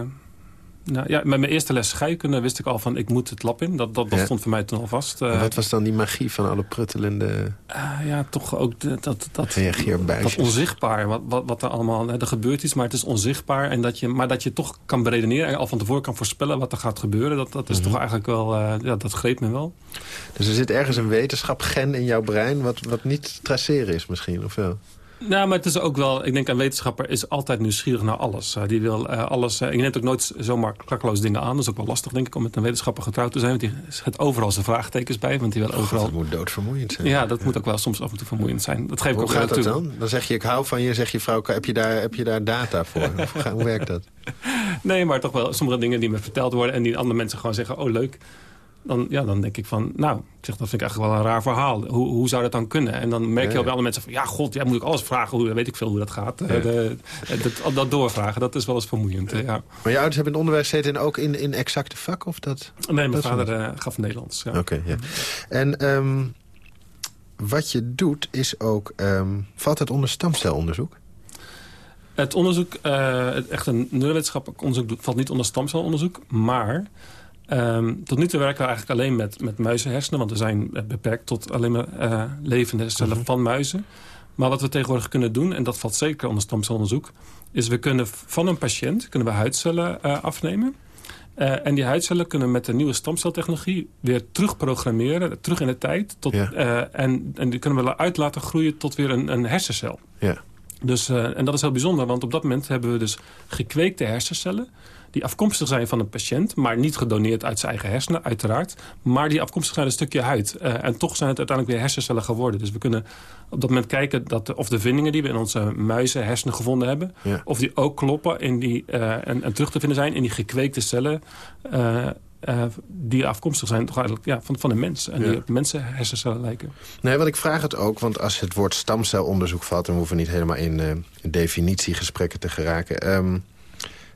D: nou, ja, met mijn eerste les scheikunde wist ik al van... ik moet het lab in. Dat, dat, dat
C: Ja.
D: stond voor mij toen al vast. Uh,
C: Wat was dan die magie van alle pruttelende
D: uh, ja, toch ook de- dat, dat, dat
C: reageerbuisjes?
D: onzichtbaar. Wat, wat, wat er allemaal hè, er gebeurt iets, maar het is onzichtbaar. En dat je, maar dat je toch kan beredeneren en al van tevoren kan voorspellen wat er gaat gebeuren. Dat, dat is
C: Mhm.
D: toch eigenlijk wel... eh, ja, dat greep me wel.
C: Dus er zit ergens een wetenschap-gen in jouw brein... wat, wat niet te traceren is misschien, of wel?
D: Nou, maar het is ook wel... Ik denk een wetenschapper is altijd nieuwsgierig naar alles. Eh, die wil eh, alles... eh, je neemt ook nooit zomaar klakkeloos dingen aan. Dat is ook wel lastig, denk ik, om met een wetenschapper getrouwd te zijn. Want die zet overal zijn vraagtekens bij. Want die wil
C: God,
D: overal...
C: dat moet doodvermoeiend zijn.
D: ja, dat moet ook wel soms af en toe vermoeiend zijn. Dat geef ik
C: Hoe
D: ook
C: gaat dat
D: toe.
C: dan? Dan zeg je, ik hou van je. zeg je, vrouw, heb je daar, heb je daar data voor? (laughs) Hoe werkt dat?
D: Nee, maar toch wel sommige dingen die me verteld worden... en die andere mensen gewoon zeggen, oh leuk. Dan, ja, dan denk ik van, nou, ik zeg, dat vind ik eigenlijk wel een raar verhaal. Hoe, hoe zou dat dan kunnen? En dan merk je
C: ja.
D: bij andere mensen van... ja, god, jij moet ik alles vragen, hoe, weet ik veel hoe dat gaat. Eh, de- dat, dat doorvragen, dat is wel eens vermoeiend. eh, ja.
C: Maar je ouders hebben in het onderwijs zitten en ook in, in exacte vak? Of dat?
D: Nee, mijn
C: Dat
D: vader eh, gaf Nederlands. Ja.
C: Oké, ja. En ehm, wat je doet is ook... ehm, valt het onder stamcelonderzoek?
D: Het onderzoek, het echt een neurowetenschappelijk onderzoek... valt niet onder stamcelonderzoek, maar... ehm, tot nu toe werken we eigenlijk alleen met, met muizenhersenen... want we zijn eh, beperkt tot alleen maar eh, levende cellen
C: Mhm.
D: van muizen. Maar wat we tegenwoordig kunnen doen, en dat valt zeker onder stamcelonderzoek... is we kunnen van een patiënt kunnen we huidcellen eh, afnemen... En die huidcellen kunnen met de nieuwe stamceltechnologie weer terugprogrammeren, terug in de tijd. Tot,
C: Ja.
D: en, en die kunnen we uit laten groeien tot weer een, een hersencel.
C: Ja.
D: Dus, en dat is heel bijzonder, want op dat moment hebben we dus gekweekte hersencellen... die afkomstig zijn van een patiënt, maar niet gedoneerd uit zijn eigen hersenen, uiteraard. Maar die afkomstig zijn uit een stukje huid. Eh, en toch zijn het uiteindelijk weer hersencellen geworden. Dus we kunnen op dat moment kijken dat de- of de vindingen die we in onze muizen hersenen gevonden hebben...
C: Ja.
D: of die ook kloppen in die, eh, en, en terug te vinden zijn in die gekweekte cellen... eh, die afkomstig zijn toch eigenlijk, ja, van, van een mens. En die op mensen hersencellen lijken.
C: Nee, want ik vraag het ook, want als het woord stamcelonderzoek valt... we hoeven niet helemaal in, in definitiegesprekken te geraken... ehm,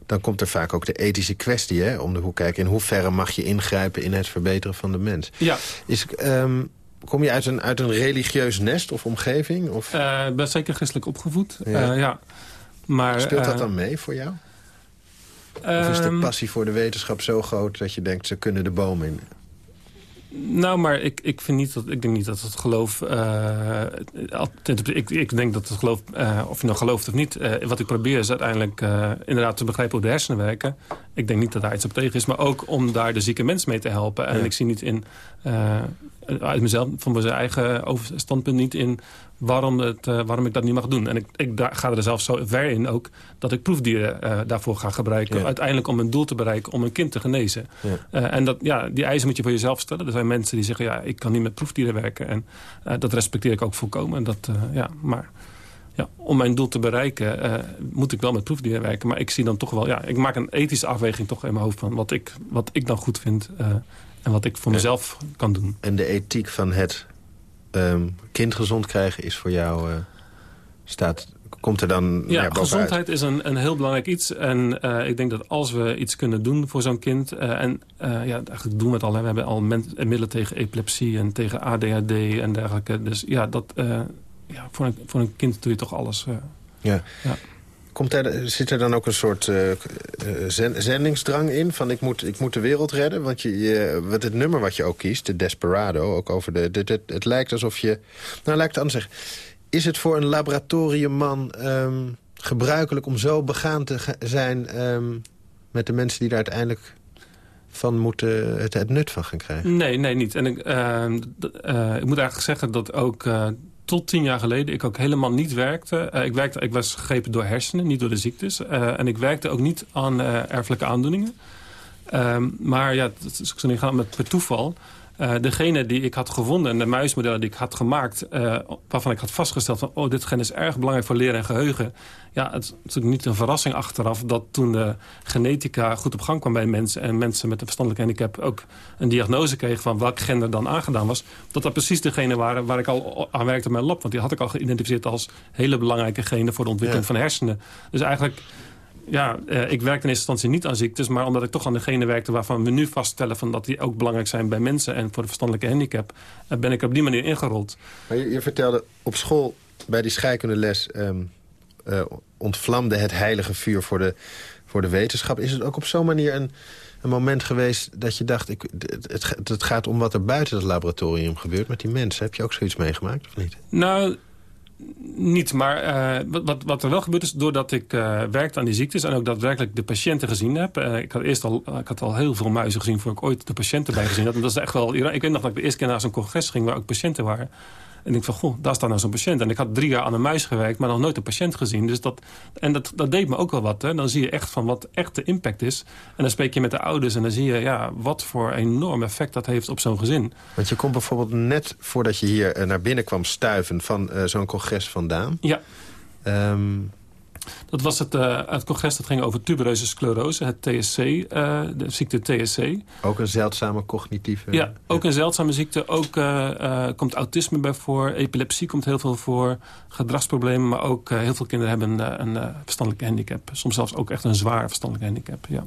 C: dan komt er vaak ook de ethische kwestie hè, om de hoek kijken. In hoeverre mag je ingrijpen in het verbeteren van de mens?
D: Ja,
C: Is, ehm, kom je uit een, uit een religieus nest of omgeving? Of
D: eh, ik ben zeker christelijk opgevoed.
C: Ja.
D: Ja. ja. Maar,
C: speelt dat
D: eh,
C: dan mee voor jou? Of is de
D: ehm,
C: passie voor de wetenschap zo groot dat je denkt... ze kunnen de boom in?
D: Nou, maar ik, ik, vind niet dat, ik denk niet dat het geloof... eh, ik, ik denk dat het geloof, eh, of je nou gelooft of niet... eh, wat ik probeer is uiteindelijk inderdaad te begrijpen hoe de hersenen werken. Ik denk niet dat daar iets op tegen is. Maar ook om daar de zieke mens mee te helpen. En
C: Ja.
D: ik zie niet in... eh, uit mezelf, van mijn eigen standpunt niet in... Waarom, het, eh, waarom ik dat niet mag doen. En ik, ik ga er zelfs zo ver in ook... dat ik proefdieren eh, daarvoor ga gebruiken.
C: Ja.
D: Uiteindelijk om een doel te bereiken, om een kind te genezen.
C: Ja.
D: En dat, ja, die eisen moet je voor jezelf stellen. Er zijn mensen die zeggen, ja, ik kan niet met proefdieren werken. En dat respecteer ik ook volkomen. Dat, ja, maar ja, om mijn doel te bereiken moet ik wel met proefdieren werken. Maar ik zie dan toch wel, ja, ik maak een ethische afweging toch in mijn hoofd van wat ik, wat ik dan goed vind. En wat ik voor mezelf kan doen.
C: En de ethiek van het ehm, kind gezond krijgen is voor jou... eh, staat, komt er dan
D: Ja, gezondheid is een, een heel belangrijk iets. En eh, ik denk dat als we iets kunnen doen voor zo'n kind... eh, en ja, eigenlijk doen we het al. Hè. We hebben al middelen tegen epilepsie en tegen ADHD en dergelijke. Dus ja, dat, ja voor, een, voor een kind doe je toch alles.
C: Ja.
D: Ja.
C: Komt er, zit er dan ook een soort eh, eh, zen- zendingsdrang in? Van ik moet, ik moet de wereld redden? Want je, je, wat het nummer wat je ook kiest, de Desperado... ook over de, de, het lijkt alsof je... Nou, ik het anders zeggen. Is het voor een laboratoriumman ehm, gebruikelijk om zo begaan te zijn... ehm, met de mensen die daar uiteindelijk van moeten het, nut van gaan krijgen?
D: Nee, nee, niet. En ik, eh, d- eh, ik moet eigenlijk zeggen dat ook tot tien jaar geleden ik ook helemaal niet werkte. Eh, ik, werkte ik was gegrepen door hersenen, niet door de ziektes. Eh, en ik werkte ook niet aan eh, erfelijke aandoeningen. Ehm, maar ja, dat is ook zo met per toeval. Uh, degene die ik had gevonden en de muismodellen die ik had gemaakt... Uh, waarvan ik had vastgesteld van... oh, dit gen is erg belangrijk voor leren en geheugen. Ja, het is natuurlijk niet een verrassing achteraf... dat toen de genetica goed op gang kwam bij mensen... en mensen met een verstandelijke handicap ook een diagnose kregen... van welk gen er dan aangedaan was... dat dat precies degene waren waar ik al aan werkte met mijn lab. Want die had ik al geïdentificeerd als hele belangrijke genen... voor de ontwikkeling van hersenen. Dus eigenlijk ja, uh, ik werkte in eerste instantie niet aan ziektes... maar omdat ik toch aan degene werkte waarvan we nu vaststellen... Van dat die ook belangrijk zijn bij mensen en voor de verstandelijke handicap... Uh, ben ik op die manier ingerold.
C: Maar je, je vertelde op school bij die scheikundeles... Um, uh, ontvlamde het heilige vuur voor de, voor de wetenschap. Is het ook op zo'n manier een, een moment geweest dat je dacht... Ik, het, het, het gaat om wat er buiten het laboratorium gebeurt met die mensen? Heb je ook zoiets meegemaakt of niet?
D: Nou niet, maar uh, wat, wat er wel gebeurd is... doordat ik uh, werkte aan die ziektes... en ook daadwerkelijk de patiënten gezien heb... Uh, ik, had eerst al, ik had al heel veel muizen gezien... voor ik ooit de patiënten bij gezien had. Dat is echt wel... Ik weet nog dat ik de eerste keer naar zo'n congres ging... waar ook patiënten waren. En ik van, goh, daar staat nou zo'n patiënt. En ik had drie jaar aan een muis gewerkt, maar nog nooit een patiënt gezien. Dus dat, en dat, dat deed me ook wel wat. Hè. Dan zie je echt van wat echt de impact is. En dan spreek je met de ouders en dan zie je ja, wat voor enorm effect dat heeft op zo'n gezin.
C: Want je komt bijvoorbeeld net voordat je hier eh, naar binnen kwam stuiven van uh, zo'n congres vandaan.
D: Ja. Um, dat was het, uh, het congres dat ging over tubereuze sclerose, het TSC, uh, de ziekte TSC.
C: Ook een zeldzame cognitieve...
D: Ja, ook een zeldzame ziekte. Ook uh, komt autisme bij voor, epilepsie komt heel veel voor, gedragsproblemen. Maar ook heel veel kinderen hebben een, een verstandelijke handicap. Soms zelfs ook echt een zwaar verstandelijke handicap, ja.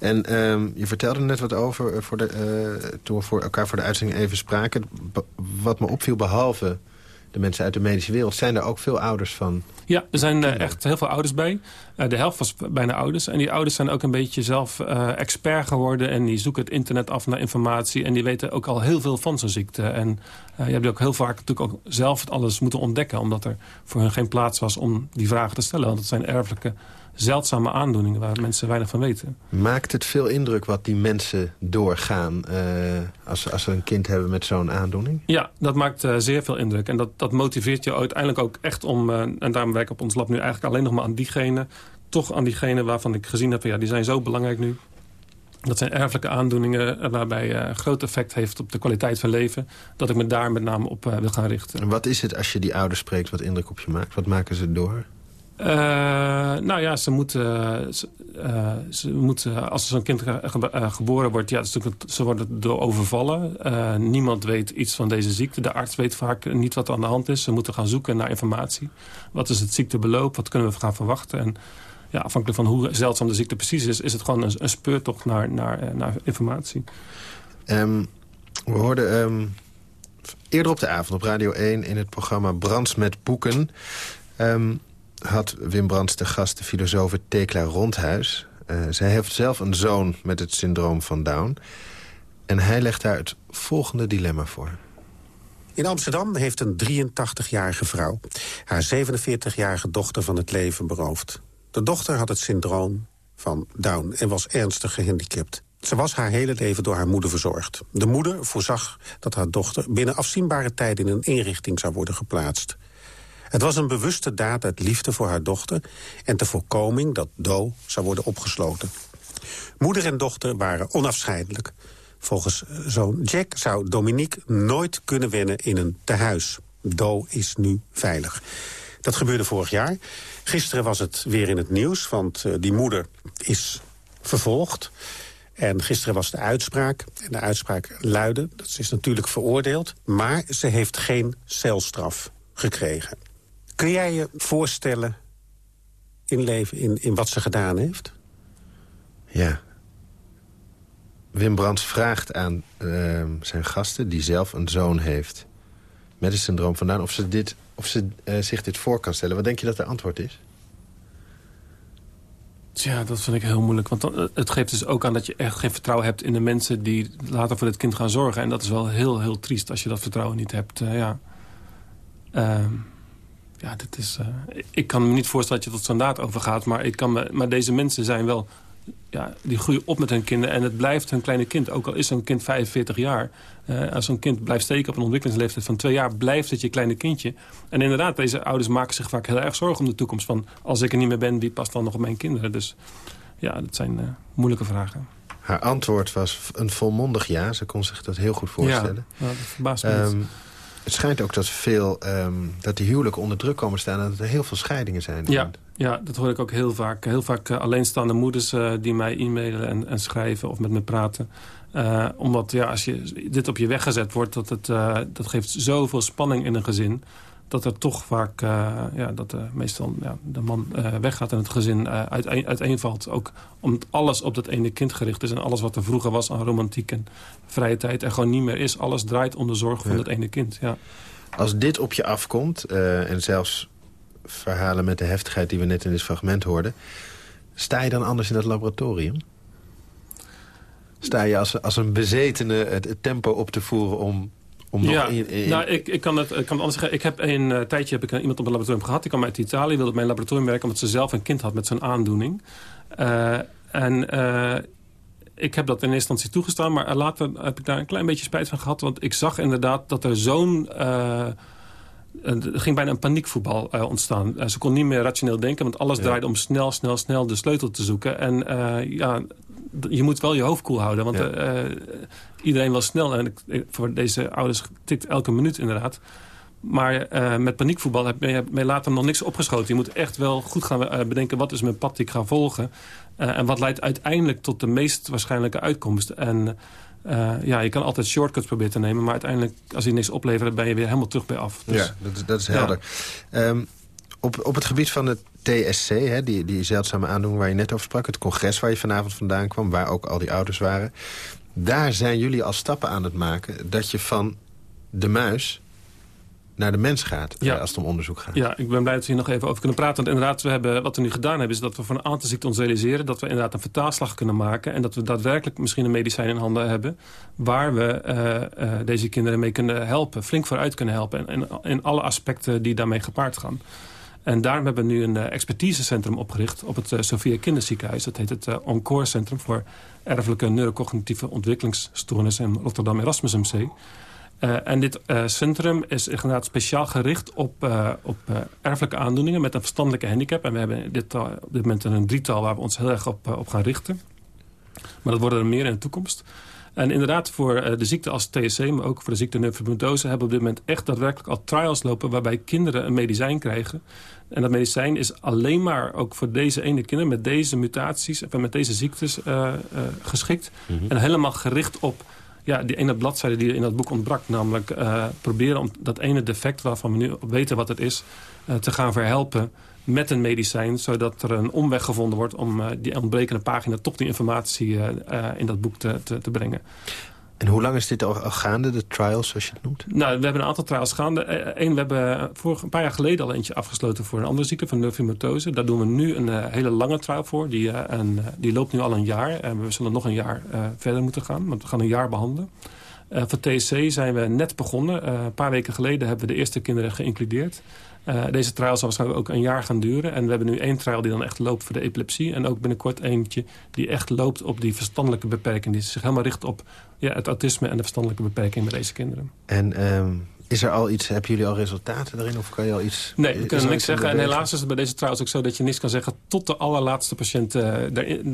C: En um, je vertelde net wat over, voor de, toen we voor elkaar voor de uitzending even spraken. Wat me opviel, behalve de mensen uit de medische wereld... zijn er ook veel ouders van?
D: Ja, er zijn uh, echt heel veel ouders bij. Uh, de helft was bijna ouders. En die ouders zijn ook een beetje zelf uh, expert geworden... en die zoeken het internet af naar informatie... en die weten ook al heel veel van zo'n ziekte. En je hebt ook heel vaak natuurlijk ook zelf alles moeten ontdekken... omdat er voor hen geen plaats was om die vragen te stellen. Want het zijn erfelijke zeldzame aandoeningen waar mensen weinig van weten.
C: Maakt het veel indruk wat die mensen doorgaan uh, als, als ze een kind hebben met zo'n aandoening?
D: Ja, dat maakt uh, zeer veel indruk. En dat, dat motiveert je uiteindelijk ook echt om, uh, en daarom werk ik op ons lab nu eigenlijk alleen nog maar aan diegenen, toch aan diegenen waarvan ik gezien heb, ja, die zijn zo belangrijk nu. Dat zijn erfelijke aandoeningen waarbij uh, groot effect heeft op de kwaliteit van leven. Dat ik me daar met name op uh, wil gaan richten.
C: En wat is het als je die ouders spreekt wat indruk op je maakt? Wat maken ze door?
D: Uh, nou ja, ze moeten, ze, uh, ze moeten als zo'n kind ge ge geboren wordt, ja, ze worden door overvallen. niemand weet iets van deze ziekte. De arts weet vaak niet wat er aan de hand is. Ze moeten gaan zoeken naar informatie. Wat is het ziektebeloop? Wat kunnen we gaan verwachten? En ja, afhankelijk van hoe zeldzaam de ziekte precies is... is het gewoon een, speurtocht naar, naar, naar informatie.
C: Um, we hoorden um, eerder op de avond op Radio 1 in het programma Brands met Boeken... Um, had Wim Brands de gast de filosoof Tekla Rondhuis. Uh, zij heeft zelf een zoon met het syndroom van Down. En hij legt daar het volgende dilemma voor.
G: In Amsterdam heeft een 83-jarige vrouw... haar 47-jarige dochter van het leven beroofd. De dochter had het syndroom van Down en was ernstig gehandicapt. Ze was haar hele leven door haar moeder verzorgd. De moeder voorzag dat haar dochter binnen afzienbare tijd... in een inrichting zou worden geplaatst. Het was een bewuste daad uit liefde voor haar dochter... en ter voorkoming dat Do zou worden opgesloten. Moeder en dochter waren onafscheidelijk. Volgens zoon Jack zou Dominique nooit kunnen wennen in een tehuis. Do is nu veilig. Dat gebeurde vorig jaar. Gisteren was het weer in het nieuws, want uh, die moeder is vervolgd. En gisteren was de uitspraak. En de uitspraak luidde, dat ze is natuurlijk veroordeeld... maar ze heeft geen celstraf gekregen. Kun jij je voorstellen in leven in, in wat ze gedaan heeft?
C: Ja. Wim Brands vraagt aan uh, zijn gasten, die zelf een zoon heeft... met het syndroom van Down, of ze, dit, of ze uh, zich dit voor kan stellen. Wat denk je dat de antwoord is?
D: Ja, dat vind ik heel moeilijk. Want dan, het geeft dus ook aan dat je echt geen vertrouwen hebt... in de mensen die later voor dit kind gaan zorgen. En dat is wel heel, heel triest als je dat vertrouwen niet hebt. Uh, ja. Uh, ja, dit is, uh, ik kan me niet voorstellen dat je tot zo'n daad overgaat. Maar, ik kan me, maar deze mensen zijn wel... Ja, die groeien op met hun kinderen en het blijft hun kleine kind. Ook al is zo'n kind 45 jaar. Uh, als zo'n kind blijft steken op een ontwikkelingsleeftijd van twee jaar... blijft het je kleine kindje. En inderdaad, deze ouders maken zich vaak heel erg zorgen om de toekomst. Van als ik er niet meer ben, wie past dan nog op mijn kinderen? Dus ja, dat zijn uh, moeilijke vragen.
C: Haar antwoord was een volmondig ja. Ze kon zich dat heel goed voorstellen.
D: Ja, dat verbaast me
C: um, Het schijnt ook dat, veel, um, dat die huwelijken onder druk komen staan... en dat er heel veel scheidingen zijn.
D: Ja, ja dat hoor ik ook heel vaak. Heel vaak uh, alleenstaande moeders uh, die mij e-mailen en, en, schrijven of met me praten. Uh, omdat ja, als je dit op je weg gezet wordt... dat, het, dat geeft zoveel spanning in een gezin dat er toch vaak, uh, ja, dat uh, meestal ja, de man uh, weggaat en het gezin uiteen, uiteenvalt. Ook omdat alles op dat ene kind gericht is en alles wat er vroeger was aan romantiek en vrije tijd er gewoon niet meer is. Alles draait om de zorg van ja. dat ene kind. Ja.
C: Als dit op je afkomt en zelfs verhalen met de heftigheid die we net in dit fragment hoorden, sta je dan anders in het laboratorium? Sta je als, als een bezetene het tempo op te voeren om om
D: ja, nou, ik, ik, kan het, ik kan het anders zeggen. Ik heb een uh, tijdje heb ik iemand op het laboratorium gehad. Die kwam uit Italië, wilde op mijn laboratorium werken... omdat ze zelf een kind had met zo'n aandoening. Uh, en uh, ik heb dat in eerste instantie toegestaan... maar later heb ik daar een klein beetje spijt van gehad. Want ik zag inderdaad dat er zo'n... er ging bijna een paniekvoetbal ontstaan. ze kon niet meer rationeel denken, want alles ja. draaide om snel, snel, snel de sleutel te zoeken. En ja, je moet wel je hoofd koel houden. Want ja. uh, iedereen wil snel. En voor deze ouders tikt elke minuut inderdaad. Maar uh, met paniekvoetbal heb je, je later nog niks opgeschoten. Je moet echt wel goed gaan uh, bedenken... wat is mijn pad die ik ga volgen. en wat leidt uiteindelijk tot de meest waarschijnlijke uitkomst. En ja, je kan altijd shortcuts proberen te nemen. Maar uiteindelijk, als je niks oplevert... ben je weer helemaal terug bij af.
C: Dus, ja, dat, dat is helder. Ja. Um, op, op het gebied van het TSC, hè, die, die zeldzame aandoening waar je net over sprak... het congres waar je vanavond vandaan kwam, waar ook al die ouders waren... daar zijn jullie al stappen aan het maken dat je van de muis naar de mens gaat, ja. als het om onderzoek gaat.
D: Ja, ik ben blij dat we hier nog even over kunnen praten. Want inderdaad, we hebben, wat we nu gedaan hebben... is dat we van een aantal ziekten ons realiseren... dat we inderdaad een vertaalslag kunnen maken... en dat we daadwerkelijk misschien een medicijn in handen hebben... waar we uh, uh, deze kinderen mee kunnen helpen, flink vooruit kunnen helpen... en in alle aspecten die daarmee gepaard gaan. En daarom hebben we nu een uh, expertisecentrum opgericht op het uh, Sophia Kinderziekenhuis. Dat heet het uh, Encore Centrum voor erfelijke neurocognitieve ontwikkelingsstoornissen in Rotterdam Erasmus MC. en dit centrum is inderdaad speciaal gericht op, op erfelijke aandoeningen met een verstandelijke handicap. En we hebben dit, op dit moment een drietal waar we ons heel erg op, op gaan richten. Maar dat worden er meer in de toekomst. En inderdaad, voor uh, de ziekte als TSC, maar ook voor de ziekte neurofibromatoze... hebben we op dit moment echt daadwerkelijk al trials lopen... waarbij kinderen een medicijn krijgen. En dat medicijn is alleen maar ook voor deze ene kinderen... met deze mutaties, en met deze ziektes uh, uh, geschikt. Mm -hmm. En helemaal gericht op ja, die ene bladzijde die in dat boek ontbrak. Namelijk proberen om dat ene defect waarvan we nu weten wat het is... te gaan verhelpen met een medicijn... zodat er een omweg gevonden wordt om uh, die ontbrekende pagina... toch die informatie uh, uh, in dat boek te, te, te, brengen.
C: En hoe lang is dit al gaande, de trials, zoals je het noemt?
D: Nou, we hebben een aantal trials gaande. Eén, we hebben vorig, een paar jaar geleden al eentje afgesloten... voor een andere ziekte, van neurofibromatoze. Daar doen we nu een hele lange trial voor. Die, een, die loopt nu al een jaar. En we zullen nog een jaar verder moeten gaan. Want we gaan een jaar behandelen. Uh, voor TSC zijn we net begonnen. Uh, een paar weken geleden hebben we de eerste kinderen geïncludeerd. Uh, deze trial zal waarschijnlijk ook een jaar gaan duren. En we hebben nu één trial die dan echt loopt voor de epilepsie. En ook binnenkort eentje die echt loopt op die verstandelijke beperking. Die zich helemaal richt op ja, het autisme en de verstandelijke beperking bij deze kinderen.
C: En um, is er al iets, hebben jullie al resultaten erin? Of kan je al iets...
D: Nee, we kunnen niks zeggen. En helaas is het bij deze trials ook zo dat je niks kan zeggen... tot de allerlaatste patiënt uh, er,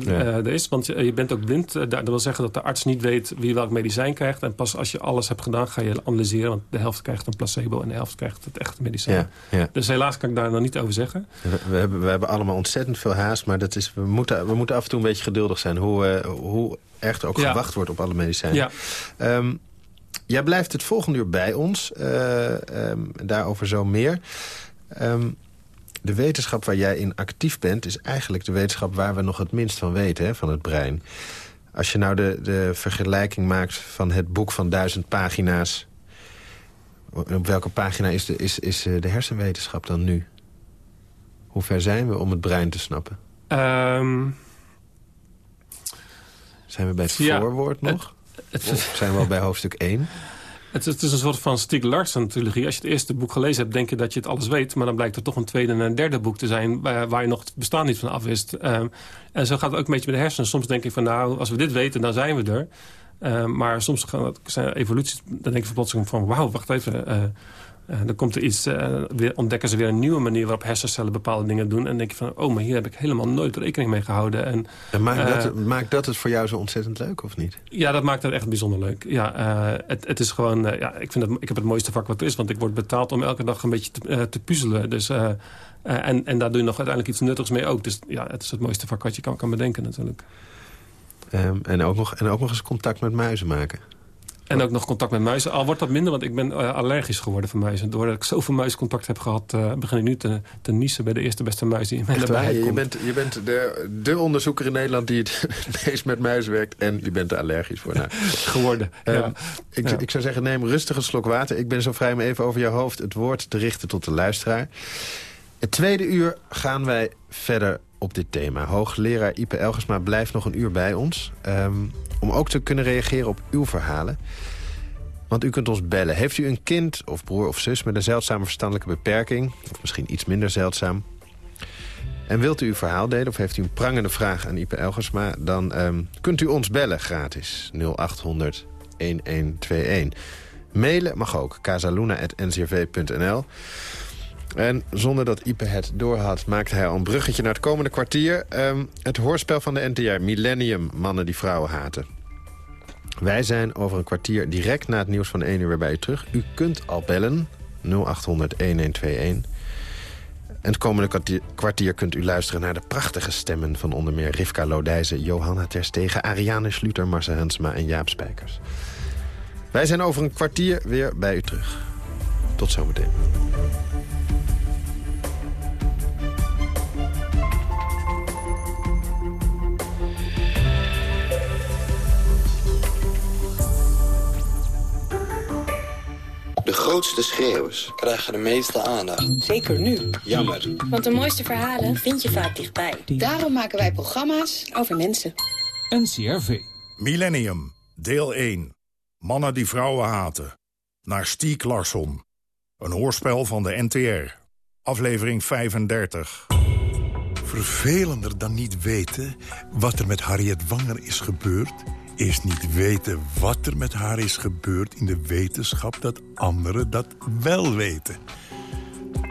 D: ja. is. Want je, je, bent ook blind. Uh, dat wil zeggen dat de arts niet weet wie welk medicijn krijgt. En pas als je alles hebt gedaan ga je analyseren. Want de helft krijgt een placebo en de helft krijgt het echte medicijn. Ja, ja. Dus helaas kan ik daar nog niet over zeggen.
C: We, we, hebben, we hebben allemaal ontzettend veel haast. Maar dat is, we, moeten, we moeten af en toe een beetje geduldig zijn. Hoe, hoe echt ook gewacht wordt op alle medicijnen. Ja. Um, Jij blijft het volgende uur bij ons. Uh, um, daarover zo meer. Um, de wetenschap waar jij in actief bent... is eigenlijk de wetenschap waar we nog het minst van weten, hè, van het brein. Als je nou de, de vergelijking maakt van het boek van duizend pagina's... op welke pagina is de, is, is eh, de hersenwetenschap dan nu? Hoe ver zijn we om het brein te snappen? Um... Zijn we bij het ja, voorwoord nog? Of zijn we al bij hoofdstuk 1?
D: Het, het, is een soort van Stieg Larsson-trilogie. Als je het eerste boek gelezen hebt, denk je dat je het alles weet. Maar dan blijkt er toch een tweede en een derde boek te zijn... waar, waar je nog het bestaan niet van afwist. Um, en zo gaat het ook een beetje met de hersenen. Soms denk ik van, nou, als we dit weten, dan zijn we er. Uh, maar soms gaan, zijn evoluties... dan denk je plotseling van, wauw, wacht even... Uh, dan komt er iets, weer, ontdekken ze weer een nieuwe manier waarop hersencellen bepaalde dingen doen. En denk je van, oh, maar hier heb ik helemaal nooit rekening mee gehouden. En,
C: en maakt, dat, maakt dat het voor jou zo ontzettend leuk, of niet?
D: Ja, dat maakt het echt bijzonder leuk. Ja, het, het is gewoon, ja, ik, vind dat, ik heb het mooiste vak wat er is. Want ik word betaald om elke dag een beetje te, te puzzelen. Dus uh, en, en daar doe je nog uiteindelijk iets nuttigs mee ook. Dus ja, het is het mooiste vak wat je kan, kan bedenken natuurlijk.
C: Um, en, ook nog, en ook nog eens contact met muizen maken.
D: En ook nog contact met muizen. Al wordt dat minder, want ik ben uh, allergisch geworden voor muizen. Doordat ik zoveel muiscontact heb gehad... Uh, begin ik nu te, te niezen bij de eerste beste muis die in mij nabij
C: je, bent, je bent de, de onderzoeker in Nederland die (laughs) het meest met muizen werkt... en je bent er allergisch voor. Nou, (laughs)
D: geworden, um, ja.
C: ik,
D: ja.
C: ik zou zeggen, neem rustig een slok water. Ik ben zo vrij om even over jouw hoofd het woord te richten tot de luisteraar. Het tweede uur gaan wij verder op dit thema. Hoogleraar Ipe Elgersma blijft nog een uur bij ons... Um, om ook te kunnen reageren op uw verhalen. Want u kunt ons bellen. Heeft u een kind of broer of zus met een zeldzame verstandelijke beperking... of misschien iets minder zeldzaam... en wilt u uw verhaal delen of heeft u een prangende vraag aan Ipe Elgersma... dan um, kunt u ons bellen gratis 0800 1121. Mailen mag ook casaluna.ncrv.nl. En zonder dat Ipe het doorhad, maakte hij al een bruggetje naar het komende kwartier. Um, het hoorspel van de NTR, Millennium, mannen die vrouwen haten. Wij zijn over een kwartier direct na het nieuws van 1 uur weer bij u terug. U kunt al bellen, 0800 1121. En het komende kwartier, kunt u luisteren naar de prachtige stemmen... van onder meer Rivka Lodijzen, Johanna Terstegen... Ariane Sluter, Marcel Hensma en Jaap Spijkers. Wij zijn over een kwartier weer bij u terug. Tot zometeen.
H: De grootste schreeuwers krijgen de meeste aandacht.
I: Zeker nu.
H: Jammer.
I: Want de mooiste verhalen vind je vaak dichtbij.
J: Daarom maken wij programma's over mensen.
K: NCRV. Millennium, deel 1. Mannen die vrouwen haten. Naar Stiek Larsson. Een hoorspel van de NTR. Aflevering 35.
L: Vervelender dan niet weten wat er met Harriet Wanger is gebeurd is niet weten wat er met haar is gebeurd... in de wetenschap dat anderen dat wel weten.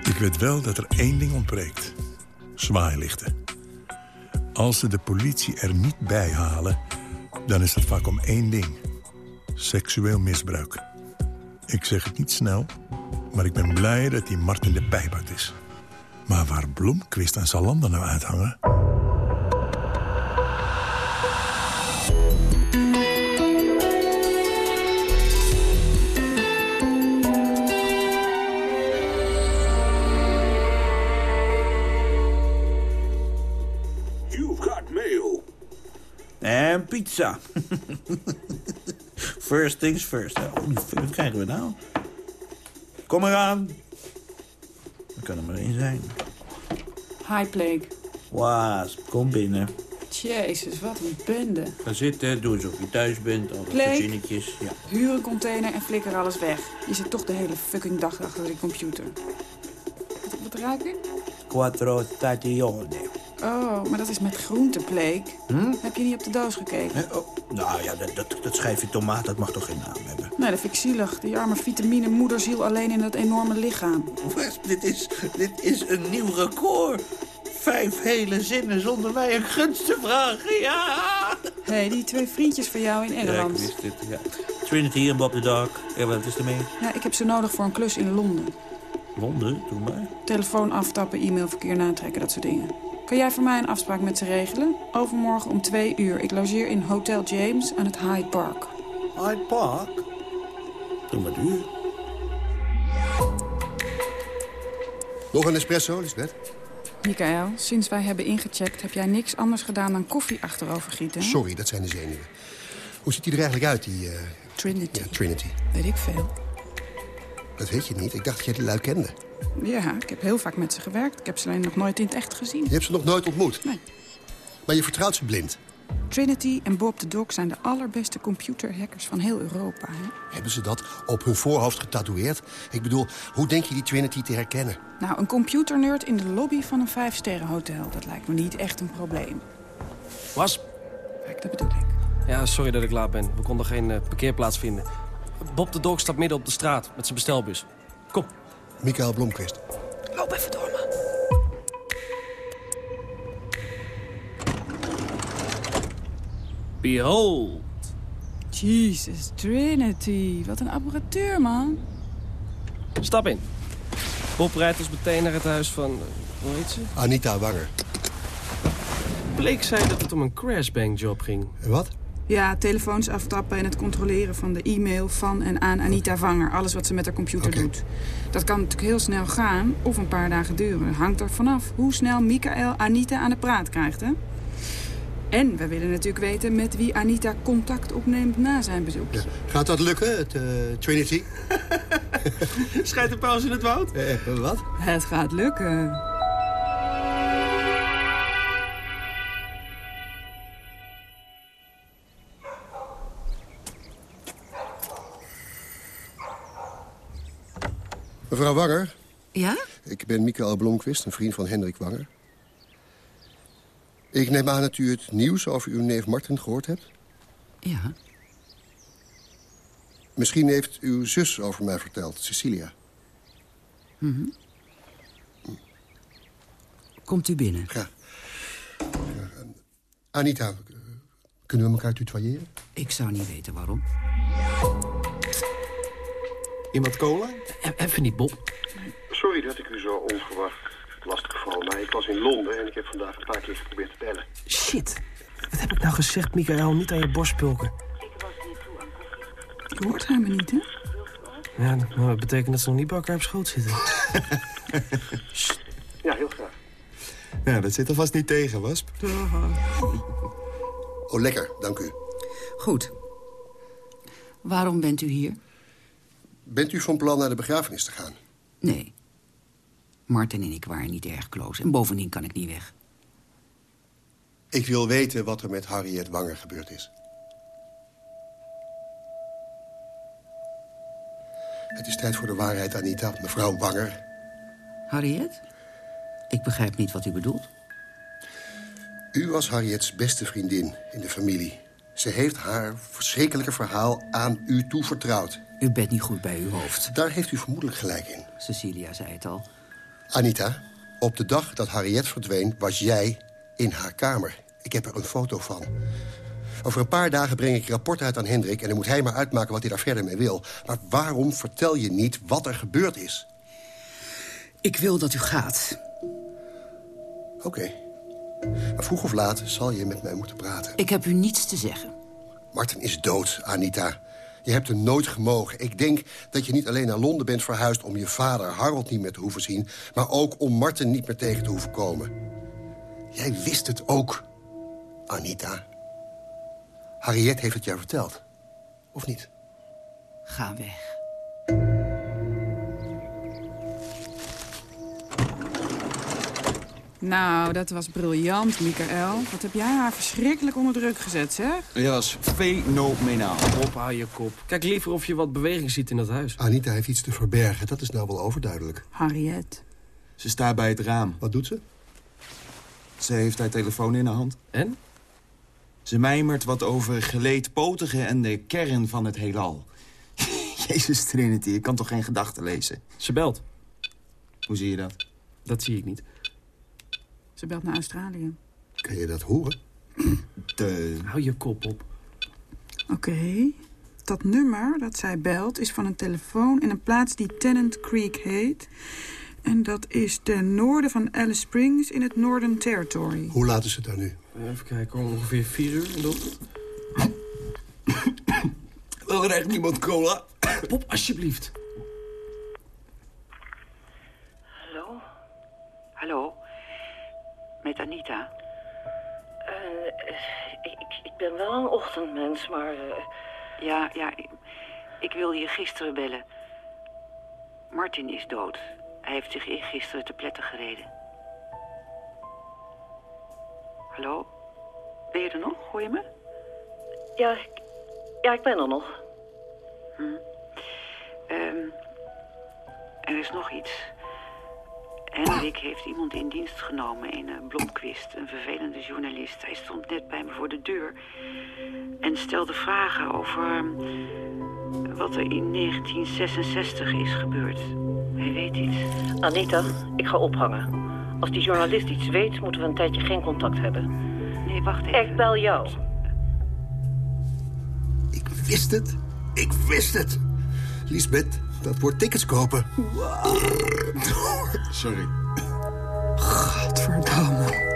L: Ik weet wel dat er één ding ontbreekt. Zwaailichten. Als ze de politie er niet bij halen... dan is het vaak om één ding. Seksueel misbruik. Ik zeg het niet snel, maar ik ben blij dat die Martin de pijp uit is. Maar waar Bloemquist en Salander nou uithangen...
M: En pizza. (laughs) first things first. Wat krijgen we nou? Kom eraan. Er kan er maar één zijn.
N: Hi, Plague.
M: Waas, kom binnen.
N: Jezus, wat een bende.
M: Ga zitten, doe alsof je thuis bent. Al
N: Plague.
M: gezinnetjes. Ja.
N: Huur een container en flikker alles weg. Je zit toch de hele fucking dag achter die computer. Wat, wat ruik ik?
M: Quattro stagione.
N: Oh, maar dat is met groente, Plague.
M: Hm?
N: Heb je niet op de doos gekeken?
M: Oh, nou ja, dat, dat, dat schijfje tomaat, dat mag toch geen naam hebben?
N: Nee, dat vind ik zielig. Die arme vitamine moederziel alleen in dat enorme lichaam.
M: Wat? Dit is, dit is een nieuw record. Vijf hele zinnen zonder mij een gunst te vragen, ja!
N: Hé, hey, die twee vriendjes van jou in Engeland.
M: Ja, ik wist het, ja. Trinity en Bob the Dog. Ja, wat is ermee?
N: Ja, ik heb ze nodig voor een klus in Londen.
M: Londen? Doe maar.
N: Telefoon aftappen, e-mailverkeer natrekken, dat soort dingen. Kan jij voor mij een afspraak met ze regelen? Overmorgen om twee uur. Ik logeer in Hotel James aan het Hyde Park.
M: Hyde Park? Doe maar duur.
O: Nog een espresso, Lisbeth?
N: Michael, sinds wij hebben ingecheckt... heb jij niks anders gedaan dan koffie achterover gieten?
O: Sorry, dat zijn de zenuwen. Hoe ziet hij er eigenlijk uit, die... Uh...
N: Trinity.
O: Ja, Trinity.
N: Weet ik veel.
O: Dat weet je niet. Ik dacht dat jij die lui kende.
N: Ja, ik heb heel vaak met ze gewerkt. Ik heb ze alleen nog nooit in het echt gezien.
O: Je hebt ze nog nooit ontmoet?
N: Nee.
O: Maar je vertrouwt ze blind?
N: Trinity en Bob the Dog zijn de allerbeste computerhackers van heel Europa. Hè?
O: Hebben ze dat op hun voorhoofd getatoeëerd? Ik bedoel, hoe denk je die Trinity te herkennen?
N: Nou, een computernerd in de lobby van een vijfsterrenhotel... dat lijkt me niet echt een probleem.
P: Was?
N: Kijk, dat bedoel ik.
P: Ja, sorry dat ik laat ben. We konden geen uh, parkeerplaats vinden. Bob de Dog staat midden op de straat met zijn bestelbus. Kom.
O: Michael Blomqvist.
Q: Loop even door, man.
P: Behold.
N: Jesus Trinity. Wat een apparatuur, man.
P: Stap in. Bob rijdt ons meteen naar het huis van... eh, Hoe heet ze?
O: Anita Wanger.
P: Bleek zei dat het om een crashbang job ging.
O: Wat?
N: Ja, telefoons aftappen en het controleren van de e-mail van en aan Anita Vanger. Alles wat ze met haar computer doet. Dat kan natuurlijk heel snel gaan of een paar dagen duren. Hangt er vanaf hoe snel Michael Anita aan de praat krijgt, hè? En we willen natuurlijk weten met wie Anita contact opneemt na zijn bezoek.
O: Gaat dat lukken, het eh, Trinity? (laughs)
P: Schijt de paus in het woud?
O: Eh, eh, wat?
N: Het gaat lukken.
O: Mevrouw Wanger?
J: Ja?
O: Ik ben Michael Blomqvist, een vriend van Hendrik Wanger. Ik neem aan dat u het nieuws over uw neef Martin gehoord hebt.
J: Ja.
O: Misschien heeft uw zus over mij verteld, Cecilia.
J: Mhm. Komt u binnen.
O: Graag. Anita, kunnen we elkaar tutoyeren?
J: Ik zou niet weten waarom.
R: Iemand cola?
P: Even niet, Bob.
O: Sorry dat ik u zo onverwacht lastig val, maar ik was in Londen en ik heb vandaag een paar keer geprobeerd te bellen.
P: Shit. Wat heb ik nou gezegd, Michael? Niet aan je borst pulken.
N: Je hoort haar me niet, hè?
P: Ja, nou, dat betekent dat ze nog niet bij elkaar op schoot zitten. (laughs)
O: Ja, heel graag.
R: Ja, dat zit er vast niet tegen, Wasp.
O: Oh, lekker, dank u.
J: Goed. Waarom bent u hier?
O: Bent u van plan naar de begrafenis te gaan?
J: Nee. Martin en ik waren niet erg close. En bovendien kan ik niet weg.
O: Ik wil weten wat er met Harriet Wanger gebeurd is. Het is tijd voor de waarheid, Anita. Mevrouw Wanger.
J: Harriet? Ik begrijp niet wat u bedoelt.
O: U was Harriets beste vriendin in de familie. Ze heeft haar verschrikkelijke verhaal aan u toevertrouwd.
J: U bent niet goed bij uw hoofd.
O: Daar heeft u vermoedelijk gelijk in.
J: Cecilia zei het al.
O: Anita, op de dag dat Harriet verdween, was jij in haar kamer. Ik heb er een foto van. Over een paar dagen breng ik rapport uit aan Hendrik... en dan moet hij maar uitmaken wat hij daar verder mee wil. Maar waarom vertel je niet wat er gebeurd is?
J: Ik wil dat u gaat.
O: Oké. Maar vroeg of laat zal je met mij moeten praten.
J: Ik heb u niets te zeggen.
O: Martin is dood, Anita. Je hebt hem nooit gemogen. Ik denk dat je niet alleen naar Londen bent verhuisd... om je vader Harold niet meer te hoeven zien... maar ook om Martin niet meer tegen te hoeven komen. Jij wist het ook, Anita. Harriet heeft het jou verteld. Of niet?
J: Ga weg.
N: Nou, dat was briljant, Michael. Wat heb jij haar verschrikkelijk onder druk gezet, zeg?
R: Ja, dat is fenomenaal.
P: Op, hou je kop. Kijk liever of je wat beweging ziet in dat huis.
O: Anita heeft iets te verbergen, dat is nou wel overduidelijk.
N: Harriet.
R: Ze staat bij het raam.
O: Wat doet ze?
R: Ze heeft haar telefoon in de hand.
P: En?
R: Ze mijmert wat over geleedpotigen en de kern van het heelal. (laughs) Jezus Trinity, ik kan toch geen gedachten lezen?
P: Ze belt.
R: Hoe zie je dat?
P: Dat zie ik niet.
N: Ze belt naar Australië.
O: Kan je dat horen? (clears throat)
R: De...
P: Hou je kop op.
N: Oké. Dat nummer dat zij belt is van een telefoon in een plaats die Tennant Creek heet. En dat is ten noorden van Alice Springs in het Northern Territory.
O: Hoe laat is het daar nu?
P: Even kijken, ongeveer vier uur ochtend. (coughs)
R: Wil er echt niemand cola? (coughs)
P: Pop, alsjeblieft.
J: Hallo? Hallo? Met Anita?
S: Eh, ik, ik- ik ben wel een ochtendmens, maar... eh,
J: Ja, ja. ik- Ik wilde je gisteren bellen. Martin is dood. Hij heeft zich eergisteren te pletten gereden. Hallo? Ben je er nog? Hoor je me?
S: ja, ik, ja, ik ben er nog.
J: Ehm, er is nog iets. Hendrik heeft iemand in dienst genomen, een Blomquist, een vervelende journalist. Hij stond net bij me voor de deur en stelde vragen over ehm, wat er in 1966 is gebeurd. Hij weet iets.
S: Anita, ik ga ophangen. Als die journalist iets weet, moeten we een tijdje geen contact hebben.
J: Nee, wacht even.
S: Ik bel jou.
O: Ik wist het. Ik wist het. Lisbeth, dat wordt tickets kopen. Sorry.
N: Godverdamme.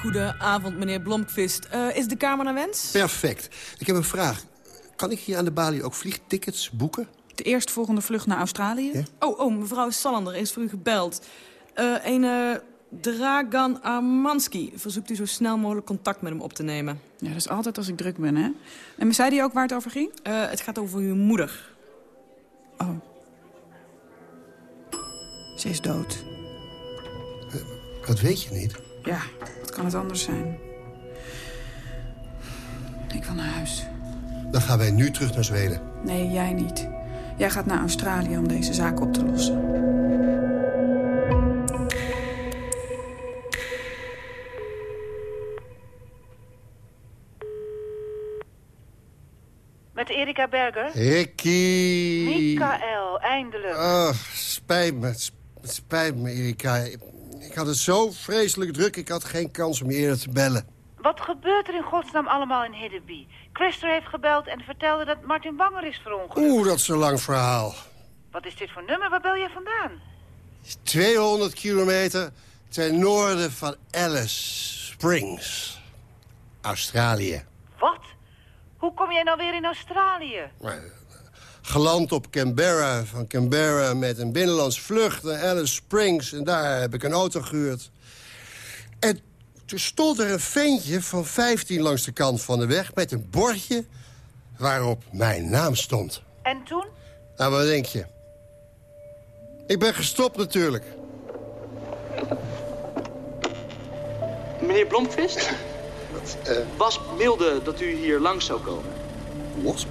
Q: Goedenavond, meneer Blomqvist. Eh, is de kamer naar wens?
O: Perfect. Ik heb een vraag. Kan ik hier aan de balie ook vliegtickets boeken?
N: De eerstvolgende vlucht naar Australië?
Q: Oh, oh, mevrouw Salander is voor u gebeld. Eh een eh, Dragan Armanski verzoekt u zo snel mogelijk contact met hem op te nemen.
N: Ja, dat is altijd als ik druk ben, hè? En zei hij ook waar het over ging?
Q: Eh, het gaat over uw moeder.
N: Oh. Ze is dood.
O: Dat weet je niet.
N: Ja, wat kan het anders zijn? Ik wil naar huis.
O: Dan gaan wij nu terug naar Zweden.
N: Nee, jij niet. Jij gaat naar Australië om deze zaak op te lossen.
J: Met Erika Berger?
O: Ricky!
J: Michael, eindelijk.
O: Oh, spijt me. Spijt me, Erika. Ik, had het zo vreselijk druk. Ik had geen kans om je eerder te bellen.
J: Wat gebeurt er in godsnaam allemaal in Hiddeby? Quester heeft gebeld en vertelde dat Martin Wanger is verongelukt.
O: Oeh, dat is een lang verhaal.
J: Wat is dit voor nummer? Waar bel je vandaan?
O: 200 kilometer ten noorden van Alice Springs. Australië.
J: Wat? Hoe kom jij nou weer in Australië?
O: Geland op Canberra. Van Canberra met een binnenlands vlucht naar Alice Springs. En daar heb ik een auto gehuurd. En toen stond er een ventje van 15 langs de kant van de weg... met een bordje waarop mijn naam stond.
J: En toen?
O: Nou, wat denk je? Ik ben gestopt natuurlijk.
T: Meneer Blomqvist?
O: Eh?
T: Wasp mailde dat u hier langs zou komen.
O: Wasp?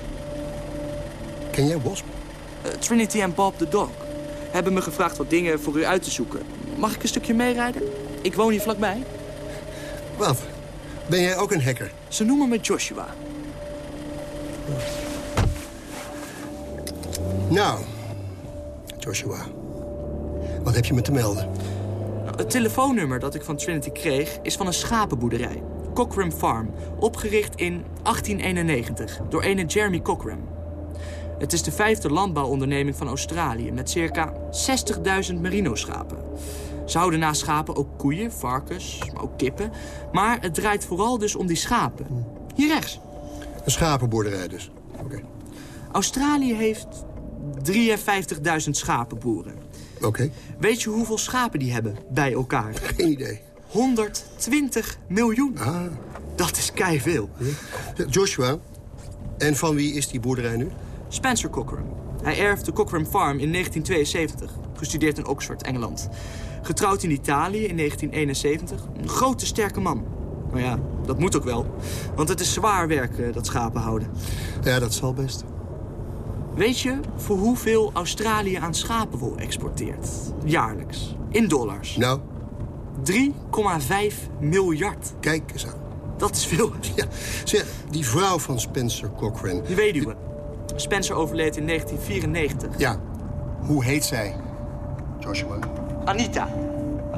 O: Ken jij Wasp?
T: Eh, Trinity en Bob the Dog hebben me gevraagd wat dingen voor u uit te zoeken. Mag ik een stukje meerijden? Ik woon hier vlakbij.
O: Wat? Ben jij ook een hacker?
T: Ze noemen me Joshua.
O: Nou, Joshua. Wat heb je me te melden?
T: Het telefoonnummer dat ik van Trinity kreeg is van een schapenboerderij. Cockram Farm, opgericht in 1891 door ene Jeremy Cockram. Het is de vijfde landbouwonderneming van Australië met circa 60.000 merino-schapen. Ze houden naast schapen ook koeien, varkens, maar ook kippen. Maar het draait vooral dus om die schapen. Hier rechts.
O: Een schapenboerderij dus. Oké.
T: Australië heeft 53.000 schapenboeren.
O: Oké.
T: Weet je hoeveel schapen die hebben bij elkaar?
O: Geen idee.
T: 120 miljoen.
O: Ah.
T: Dat is kei veel.
O: Joshua, en van wie is die boerderij nu?
T: Spencer Cochran. Hij erft de Cochran Farm in 1972. Gestudeerd in Oxford, Engeland. Getrouwd in Italië in 1971. Een grote, sterke man. Maar ja, dat moet ook wel. Want het is zwaar werk, eh, dat schapen houden.
O: Ja, dat zal best.
T: Weet je voor hoeveel Australië aan schapenwol exporteert? Jaarlijks. In dollars.
O: Nou?
T: 3,5 miljard.
O: Kijk eens aan.
T: Dat is veel. (laughs)
O: Ja, zeg, die vrouw van Spencer Cochran.
T: De weduwe. Spencer overleed in 1994.
O: Ja, hoe heet zij? Joshua.
T: Anita.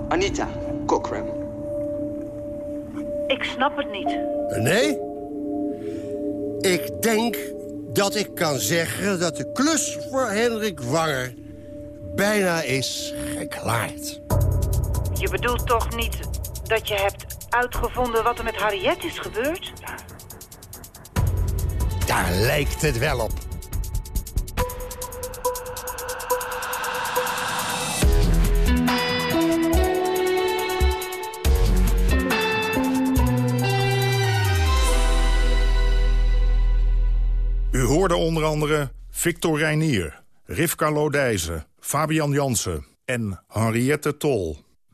T: Anita Cochran.
J: Ik snap het niet.
O: Nee? Ik denk dat ik kan zeggen dat de klus voor Hendrik Wanger bijna is geklaard.
J: Je bedoelt toch niet dat je hebt uitgevonden wat er met Harriet is gebeurd?
O: Daar lijkt het wel op.
K: U hoorde onder andere Victor Reinier, Rivka Lodijzen, Fabian Jansen en Henriette Tol.